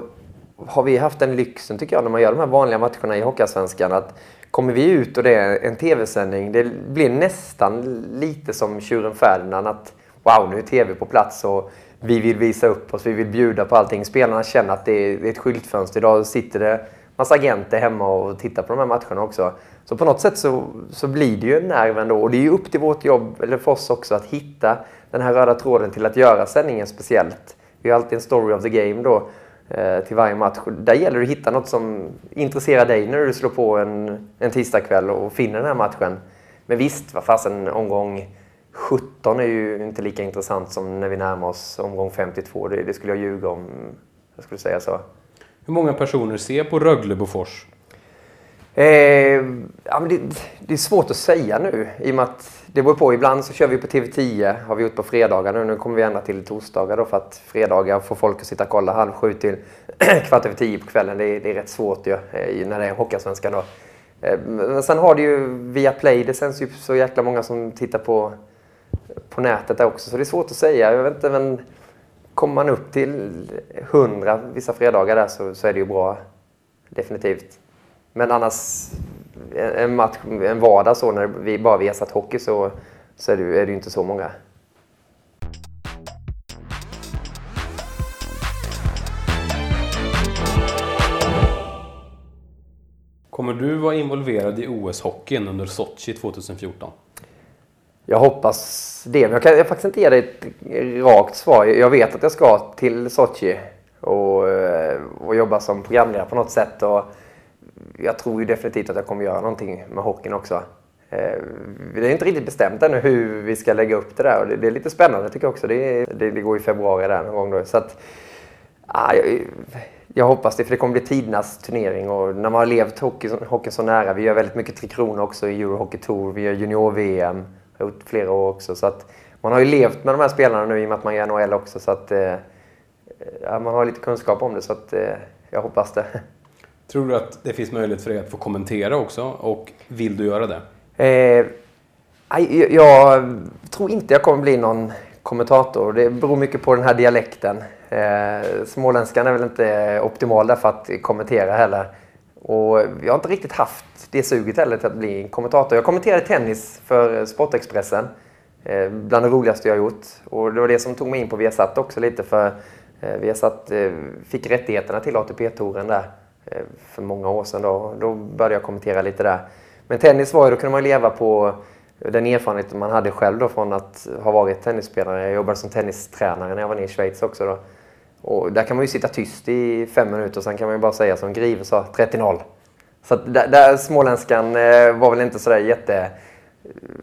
har vi haft den lyxen tycker jag när man gör de här vanliga matcherna i Hockeyallsvenskan att kommer vi ut och det är en tv-sändning, det blir nästan lite som tjuren Ferdinand att wow, nu är tv på plats och vi vill visa upp oss, vi vill bjuda på allting. Spelarna känner att det är ett skyltfönster. Idag sitter det massa agenter hemma och tittar på de här matcherna också. Så på något sätt så, så blir det ju en nerv ändå. Och det är ju upp till vårt jobb, eller för oss också, att hitta den här röda tråden till att göra sändningen speciellt. Vi har alltid en story of the game då eh, till varje match. Där gäller det att hitta något som intresserar dig när du slår på en, en tisdagkväll och finner den här matchen. Men visst, vad fasen, omgång 17 är ju inte lika intressant som när vi närmar oss omgång 52. Det, det skulle jag ljuga om jag skulle säga så. Hur många personer ser på Rögle-Bofors? Eh, ja, men det, det är svårt att säga nu i och med att det beror på. Ibland så kör vi på TV10, har vi gjort på fredagar nu. Nu kommer vi ändra till torsdagar då för att fredagar får folk att sitta och kolla halv sju till kvart över tio på kvällen. Det är, det är rätt svårt ju, eh, när det är Hockeyallsvenskan då. Eh, Men sen har du ju via Play, det sänds ju så jäkla många som tittar på, på nätet där också. Så det är svårt att säga. Jag vet inte, men kommer man upp till 100 vissa fredagar där så, så är det ju bra. Definitivt. Men annars, en match, en vardag så när vi bara vi har satt hockey så, så är det, ju- är det ju inte så många. Kommer du vara involverad i OS-hockeyn under Sochi 2014? Jag hoppas det, men jag kan jag faktiskt inte ge dig ett rakt svar. Jag vet att jag ska till Sochi och, eh, och jobba som programledare på något sätt. Och jag tror ju definitivt att jag kommer göra någonting med hockeyn också. Eh, det är inte riktigt bestämt ännu hur vi ska lägga upp det där och det är lite spännande tycker jag också. Det, det, det går i februari där någon gång då. Så att, ah, jag, jag, hoppas det för det kommer bli tidernas turnering och när man har levt hockey, hockey så nära. Vi gör väldigt mycket Tre Kronor också i Eurohockey Tour. Vi gör junior-VM. Har gjort flera år också. Så att man har ju levt med de här spelarna nu i och med att man gör NHL också. Så att eh, man har lite kunskap om det så att eh, jag hoppas det. Tror du att det finns möjlighet för dig att få kommentera också och vill du göra det? Eh, jag tror inte jag kommer bli någon kommentator. Det beror mycket på den här dialekten. Eh, småländskan är väl inte optimal där för att kommentera heller. Och jag har inte riktigt haft det suget heller till att bli en kommentator. Jag kommenterade tennis för Sportexpressen. Eh, bland det roligaste jag har gjort. Och det var det som tog mig in på Viasat också lite för eh, Viasat eh, fick rättigheterna till ATP-touren där eh, för många år sedan. Då, då började jag kommentera lite där. Men tennis var ju, då kunde man leva på den erfarenhet man hade själv då från att ha varit tennisspelare. Jag jobbade som tennistränare när jag var nere i Schweiz också. Då. Och där kan man ju sitta tyst i fem minuter och sen kan man ju bara säga som Grive sa, 30-0. Så där, där småländskan eh, var väl inte sådär jätte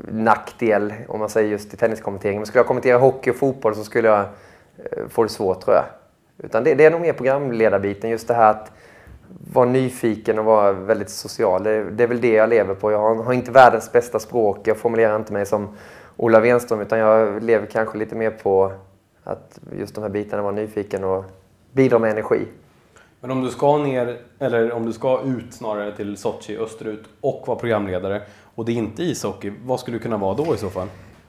nackdel om man säger just i tenniskommentering. Men skulle jag kommentera hockey och fotboll så skulle jag eh, få det svårt tror jag. Utan det, det är nog mer programledarbiten, just det här att vara nyfiken och vara väldigt social. Det, det, är väl det jag lever på. Jag har, har, inte världens bästa språk. Jag formulerar inte mig som Ola Wenström utan jag lever kanske lite mer på att just de här bitarna vara nyfiken och bidra med energi. Men om du ska ner, eller om du ska ut snarare till Sochi österut och vara programledare och det är inte ishockey, vad skulle det kunna vara då i så fall?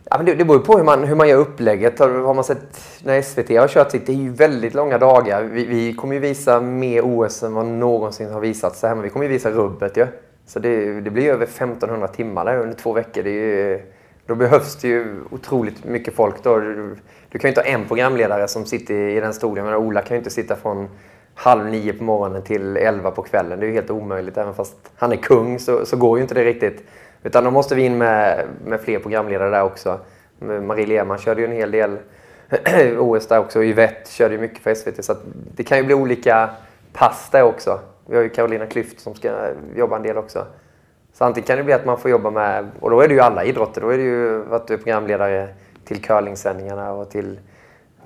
Ja, men det, det beror på hur man, hur man gör upplägget. Har man sett när SVT har kört sitt, det är ju väldigt långa dagar. Vi, vi kommer ju visa mer OS än vad någonsin har visats här, men vi kommer ju visa rubbet ju. Ja. Så det, det blir över 1500 timmar där under två veckor. Det är ju, då behövs det ju otroligt mycket folk. Då. Du, kan ju inte ha en programledare som sitter i den stolen. Men Ola kan ju inte sitta från halv nio på morgonen till elva på kvällen. Det är ju helt omöjligt. Även fast han är kung så, så går ju inte det riktigt. Utan då måste vi in med, med fler programledare där också. Marie Lehmann körde ju en hel del OS där också. Yvette körde ju mycket för SVT. Så det kan ju bli olika pass där också. Vi har ju Carolina Klüft som ska jobba en del också. Så antingen kan det bli att man får jobba med, och då är det ju alla idrotter. Då är det ju att du är programledare till curlingsändningarna och till,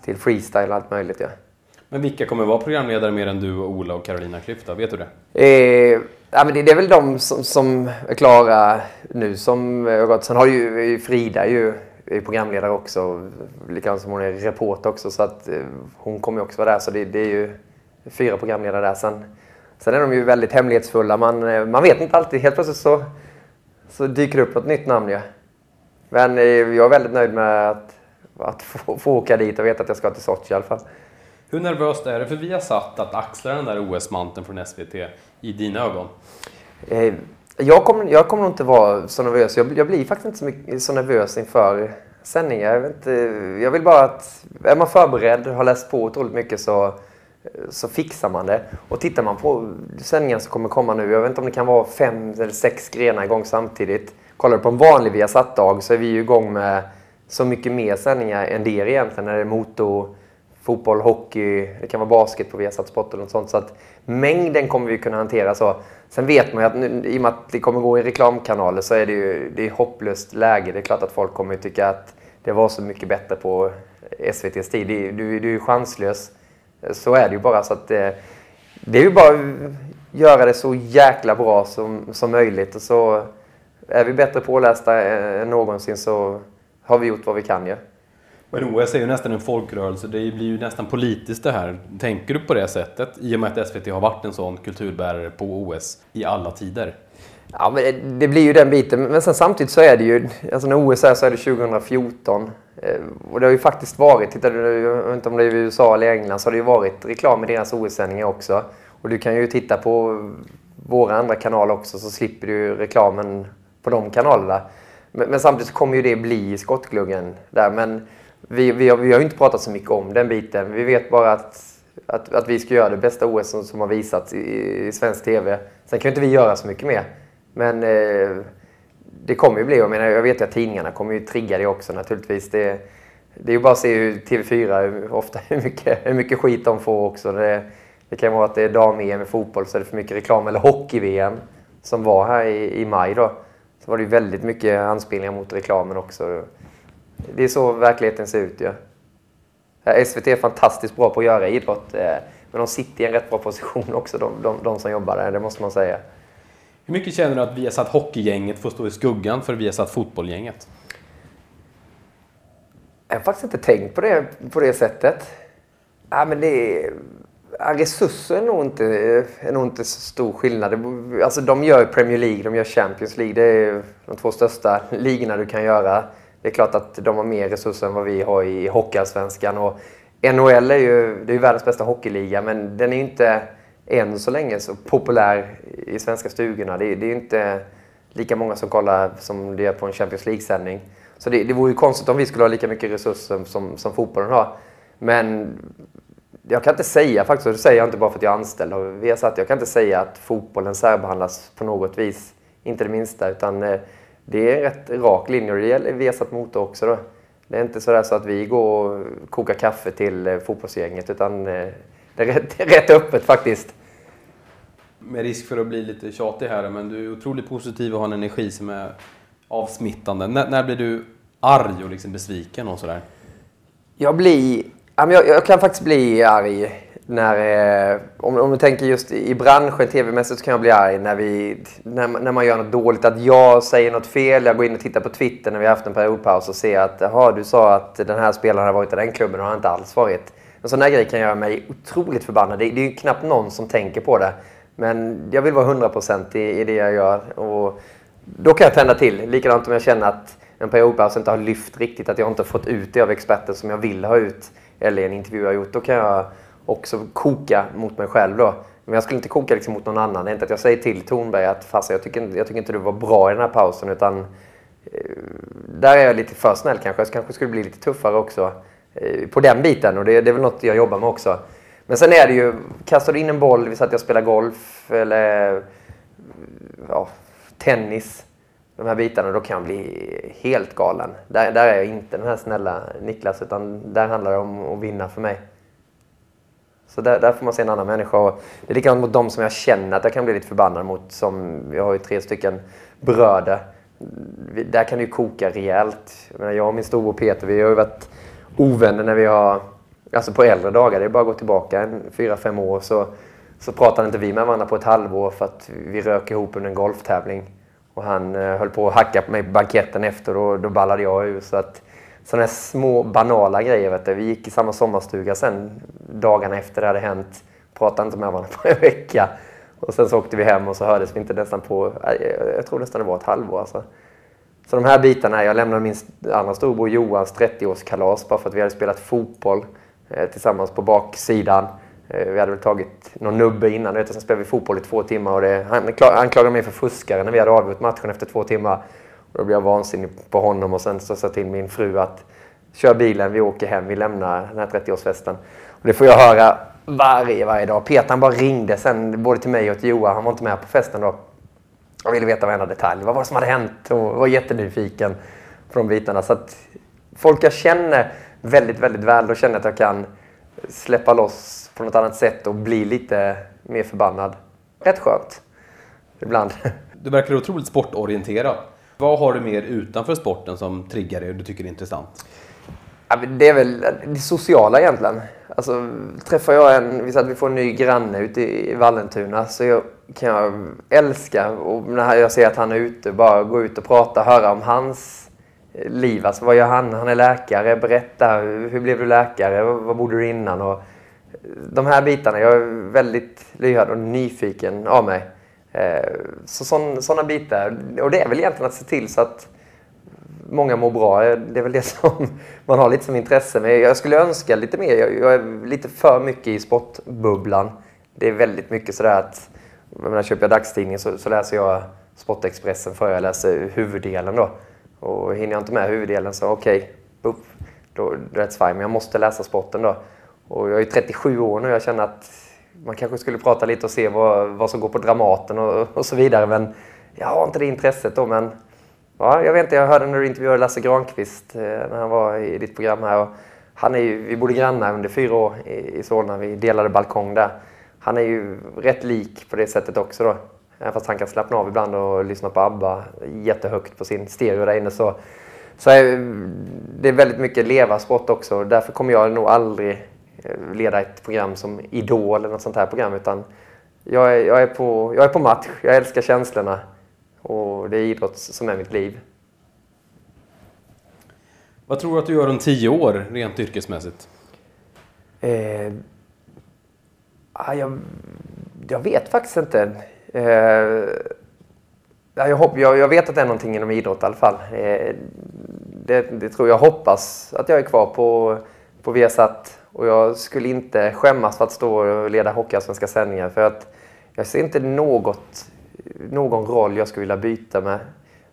till freestyle och allt möjligt. Ja. Men vilka kommer vara programledare mer än du, och Ola och Carolina Klüft? Vet du det? Eh, ja, men det, det, är väl de som, som är klara nu som har gått. Sen har ju Frida ju är programledare också. Likadant som hon är reporter också. Så att eh, hon kommer också vara där. Så det, det, är ju fyra programledare där. Sen, sen är de ju väldigt hemlighetsfulla. Man, eh, man vet inte alltid. Helt plötsligt så, så dyker det upp ett nytt namn ju. Men eh, jag är väldigt nöjd med att, att få, få åka dit och veta att jag ska till Sochi i alla fall. Hur nervöst är det för vi har satt att axla den där OS-manteln från SVT i dina ögon? Eh, jag kommer, jag kommer nog inte vara så nervös. Jag, jag blir faktiskt inte så, mycket, så nervös inför sändningar. Jag, inte, jag vill bara att, är man förberedd, har läst på otroligt mycket så, så fixar man det. Och tittar man på sändningar som kommer komma nu, jag vet inte om det kan vara fem eller sex grenar igång samtidigt. Kollar du på en vanlig Viasat-dag så är vi ju igång med så mycket mer sändningar än det egentligen. När det är motor, fotboll, hockey, det kan vara basket på Viasat Sport eller något sånt. Så att mängden kommer vi kunna hantera så. Sen vet man ju att nu, i och med att det kommer gå i reklamkanaler så är det ju det är hopplöst läge. Det är klart att folk kommer att tycka att det var så mycket bättre på SVTs tid. Du, du, du är chanslös. Så är det ju bara. så att det, det är ju bara att göra det så jäkla bra som, som möjligt. Och så är vi bättre pålästa än någonsin så har vi gjort vad vi kan göra. Ja. Men OS är ju nästan en folkrörelse, det blir ju nästan politiskt det här. Tänker du på det sättet? I och med att SVT har varit en sån kulturbärare på OS i alla tider. Ja, men det blir ju den biten. Men sen samtidigt så är det ju, alltså när OS är så är det 2014. Eh, och det har ju faktiskt varit, tittar du, jag vet inte om det är i USA eller England, så har det ju varit reklam i deras OS-sändningar också. Och du kan ju titta på våra andra kanaler också så slipper du reklamen på de kanalerna. Men, men samtidigt kommer ju det bli skottgluggen där. Men vi, vi, har, vi har inte pratat så mycket om den biten. Vi vet bara att, att, att vi ska göra det bästa OS som, som har visats i, i svensk TV. Sen kan inte vi göra så mycket mer. Men eh, det kommer ju bli. Jag, menar, jag vet ju att tidningarna kommer ju trigga det också naturligtvis. Det, det är ju bara att se hur TV4, ofta hur mycket, hur mycket skit de får också. Det, det kan vara att det är dam-EM i fotboll så är det för mycket reklam. Eller hockey-VM som var här i, i maj då så var det ju väldigt mycket anspelningar mot reklamen också. Det är så verkligheten ser ut ju. Ja. SVT är fantastiskt bra på att göra idrott. Eh, men de sitter i en rätt bra position också, de, de, de som jobbar där. Det måste man säga. Hur mycket känner du att Viasat Hockeygänget får stå i skuggan för Viasat Fotbollgänget? Jag har faktiskt inte tänkt på det på det sättet. Ja, men det är, resurser är nog, inte, är nog inte så stor skillnad. Alltså, de gör Premier League, de gör Champions League. Det är de två största ligorna du kan göra. Det är klart att de har mer resurser än vad vi har i Hockeyallsvenskan. Och NHL är ju det är världens bästa hockeyliga, men den är inte än så länge så populär i svenska stugorna. Det, det är inte lika många som kollar som det är på en Champions League-sändning. Så det, det vore ju konstigt om vi skulle ha lika mycket resurser som, som fotbollen har. Men jag kan inte säga faktiskt, och det säger jag inte bara för att jag är anställd av Viasat, jag kan inte säga att fotbollen särbehandlas på något vis. Inte det minsta, utan eh, det är en rätt rak linje och det gäller Viasat Motor också. Då. Det är inte sådär så att vi går och kokar kaffe till eh, fotbollsgänget, utan eh, det är rätt, rätt öppet faktiskt. Med risk för att bli lite tjatig här, men du är otroligt positiv och har en energi som är avsmittande. När, när blir du arg och liksom besviken och sådär? Jag blir... Jag, jag kan faktiskt bli arg när... Eh, om, om du tänker just i branschen, tv-mässigt, så kan jag bli arg när, vi, när, när man gör något dåligt. Att jag säger något fel, jag går in och tittar på Twitter när vi har haft en periodpaus och ser att aha, du sa att den här spelaren har varit i den klubben och har inte alls varit. En sån där grej kan göra mig otroligt förbannad. Det, det är ju knappt någon som tänker på det. Men jag vill vara 100% i, i det jag gör. Och då kan jag tända till. Likadant om jag känner att en periodpaus inte har lyft riktigt, att jag inte har fått ut det av experten som jag vill ha ut. Eller en intervju jag har gjort. Då kan jag också koka mot mig själv då. Men jag skulle inte koka liksom mot någon annan. Det är inte att jag säger till Tornberg att fast jag tycker, jag tycker inte du var bra i den här pausen. Utan eh, där är jag lite för snäll kanske. Jag kanske skulle bli lite tuffare också eh, på den biten. Och det, det är väl något jag jobbar med också. Men sen är det ju, kastar du in en boll, vi att jag spelar golf eller ja, tennis, de här bitarna, då kan jag bli helt galen. Där, där är jag inte den här snälla Niklas, utan där handlar det om att vinna för mig. Så där, där får man se en annan människa. Och det är likadant mot de som jag känner att jag kan bli lite förbannad mot. Som, jag har ju tre stycken bröder. Där kan det ju koka rejält. Jag, menar, jag och min storebror Peter, vi har ju varit ovänner när vi har Alltså på äldre dagar, det är bara att gå tillbaka en fyra, fem år så, så pratar inte vi med varandra på ett halvår för att vi rök ihop under en golftävling. Och han eh, höll på att hacka på mig på banketten efter och då ballade jag ur. Så att, sådana här små banala grejer. Vet du. Vi gick i samma sommarstuga sen dagarna efter det hade hänt. Pratade inte med varandra på en vecka. Och sen så åkte vi hem och så hördes vi inte nästan på, eh, jag tror nästan det var ett halvår. Alltså. Så de här bitarna, jag lämnade min andra storbror Johans 30-årskalas bara för att vi hade spelat fotboll. Eh, tillsammans på baksidan. Eh, vi hade väl tagit någon nubbe innan. Vet, sen spelade vi fotboll i två timmar. Och det, han anklagade mig för fuskare när vi hade avgjort matchen efter två timmar. Och då blev jag vansinnig på honom och sen så sa till min fru att kör bilen, vi åker hem, vi lämnar den här 30-årsfesten. Och det får jag höra varje, varje dag. Peter han bara ringde sen både till mig och till Johan. Han var inte med på festen då. Han ville veta varenda detalj. Vad var det som hade hänt? Och var jättenyfiken på de bitarna. Så att folk jag känner väldigt, väldigt väl. Då känner jag att jag kan släppa loss på något annat sätt och bli lite mer förbannad. Rätt skönt. Ibland. Du verkar otroligt sportorienterad. Vad har du mer utanför sporten som triggar dig och du tycker är intressant? det är väl det sociala egentligen. Alltså, träffar jag en, vi att vi får en ny granne ute i Vallentuna så jag, kan jag älska och när jag ser att han är ute, bara gå ut och prata, höra om hans liv. Alltså, vad gör han? Han är läkare. Berätta, hur blev du läkare? Vad bodde du innan? Och de här bitarna, jag är väldigt lyhörd och nyfiken av mig. Eh, så sådana bitar. Och det är väl egentligen att se till så att många mår bra. Det är väl det som man har lite som intresse. Men jag skulle önska lite mer. Jag är lite för mycket i sportbubblan. Det är väldigt mycket sådär att jag menar, köper jag dagstidningen så, så läser jag Sportexpressen före jag läser huvuddelen. Då. Och hinner jag inte med huvuddelen så okej, okay, då that's fine. Men jag måste läsa sporten då. Och jag är 37 år nu och jag känner att man kanske skulle prata lite och se vad, vad som går på Dramaten och, och så vidare. Men jag har inte det intresset då. Men ja, jag vet inte, jag hörde när du intervjuade Lasse Granqvist eh, när han var i ditt program här. Och han är ju, vi bodde grannar under fyra år i, i Solna. Vi delade balkong där. Han är ju rätt lik på det sättet också då. Även fast han kan slappna av ibland och lyssna på ABBA jättehögt på sin stereo där inne så, så är det väldigt mycket leva sport också. Därför kommer jag nog aldrig leda ett program som Idol eller något sånt här program utan jag är, jag är, på, jag är på match, jag älskar känslorna och det är idrott som är mitt liv. Vad tror du att du gör om tio år, rent yrkesmässigt? Eh, jag, jag vet faktiskt inte. Eh, jag, hopp, jag, jag, vet att det är någonting inom idrott i alla fall. Eh, det, det, tror jag. hoppas att jag är kvar på, på Viasat. Och jag skulle inte skämmas för att stå och leda Hockeyallsvenska sändningar. För att jag ser inte något, någon roll jag skulle vilja byta med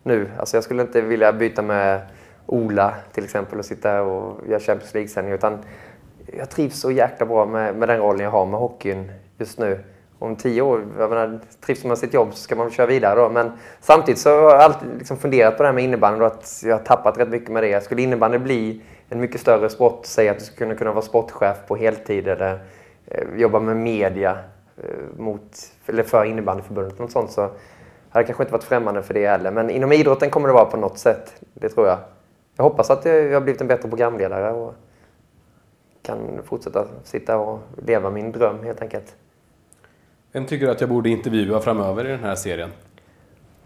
nu. Alltså jag skulle inte vilja byta med Ola till exempel och sitta och göra Champions League-sändningar. Utan jag trivs så jäkla bra med, med den rollen jag har med hockeyn just nu. Om tio år, jag menar, trivs man med sitt jobb så ska man köra vidare då. Men samtidigt så har jag alltid liksom funderat på det här med innebandy och att jag har tappat rätt mycket med det. Skulle innebandy bli en mycket större sport, säg att du skulle kunna vara sportchef på heltid eller eh, jobba med media eh, mot, eller för innebandyförbundet något sånt så hade jag kanske inte varit främmande för det heller. Men inom idrotten kommer det vara på något sätt, det tror jag. Jag hoppas att jag har blivit en bättre programledare och kan fortsätta sitta och leva min dröm helt enkelt. Vem tycker du att jag borde intervjua framöver i den här serien?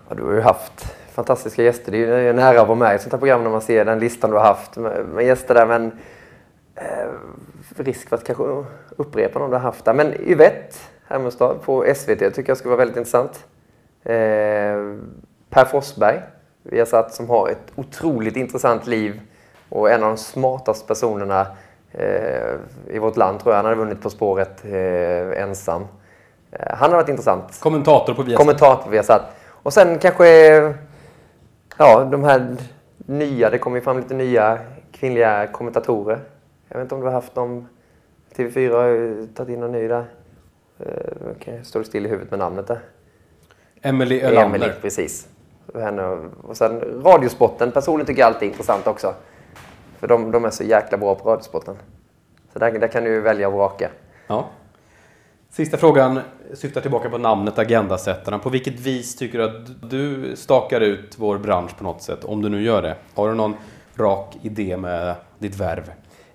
Ja, du har ju haft fantastiska gäster. Det är ju en ära att vara med i ett sånt här program när man ser den listan du har haft med, gäster där. Men eh, risk för att kanske upprepa någon du har haft där. Men Yvette Hermestad på SVT tycker jag skulle vara väldigt intressant. Eh, per Forsberg, vi har satt som har ett otroligt intressant liv och en av de smartaste personerna eh, i vårt land tror jag. Han hade vunnit På spåret eh, ensam. Eh, han har varit intressant. Kommentator på Viasat. Kommentator på Viasat. Och sen kanske, ja, de här nya, det kommer ju fram lite nya kvinnliga kommentatorer. Jag vet inte om du har haft någon, TV4 har ju tagit in någon ny där. Uh, okay. Står still i huvudet med namnet där? Emily Ölander. Emily, precis. Och sen Radiosporten personligen tycker jag alltid är intressant också. För de, de är så jäkla bra på Radiosporten. Så där, där kan du välja och vraka. Ja. Sista frågan syftar tillbaka på namnet Agendasättarna. På vilket vis tycker du att du stakar ut vår bransch på något sätt? Om du nu gör det. Har du någon rak idé med ditt värv?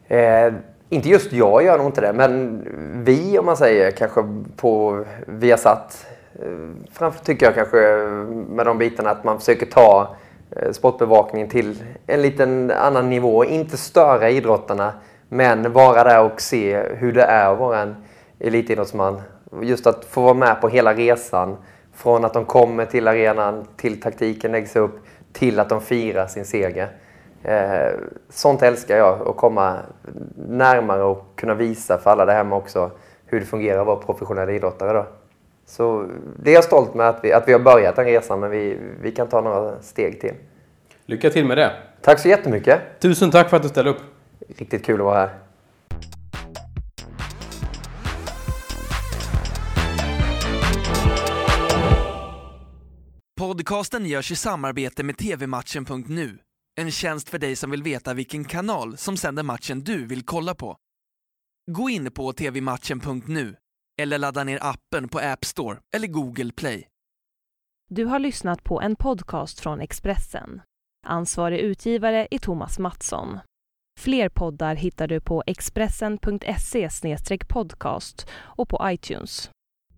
Eh, inte just jag gör nog inte det, men vi om man säger kanske på Viasat. Eh, framför tycker jag kanske med de bitarna att man försöker ta eh, sportbevakningen till en liten annan nivå. Inte störa idrottarna, men vara där och se hur det är att vara en elitidrottsman. Just att få vara med på hela resan. Från att de kommer till arenan, till taktiken läggs upp, till att de firar sin seger. Eh, sånt älskar jag, att komma närmare och kunna visa för alla där hemma också hur det fungerar att vara professionell idrottare. Då. Så det är jag stolt med att vi, att vi har börjat den resan, men vi, vi kan ta några steg till. Lycka till med det! Tack så jättemycket! Tusen tack för att du ställde upp! Riktigt kul att vara här. Podcasten görs i samarbete med tvmatchen.nu. En tjänst för dig som vill veta vilken kanal som sänder matchen du vill kolla på. Gå in på tvmatchen.nu eller ladda ner appen på App Store eller Google Play. Du har lyssnat på en podcast från Expressen. Ansvarig utgivare är Thomas Mattsson. Fler poddar hittar du på expressen.se podcast och på iTunes.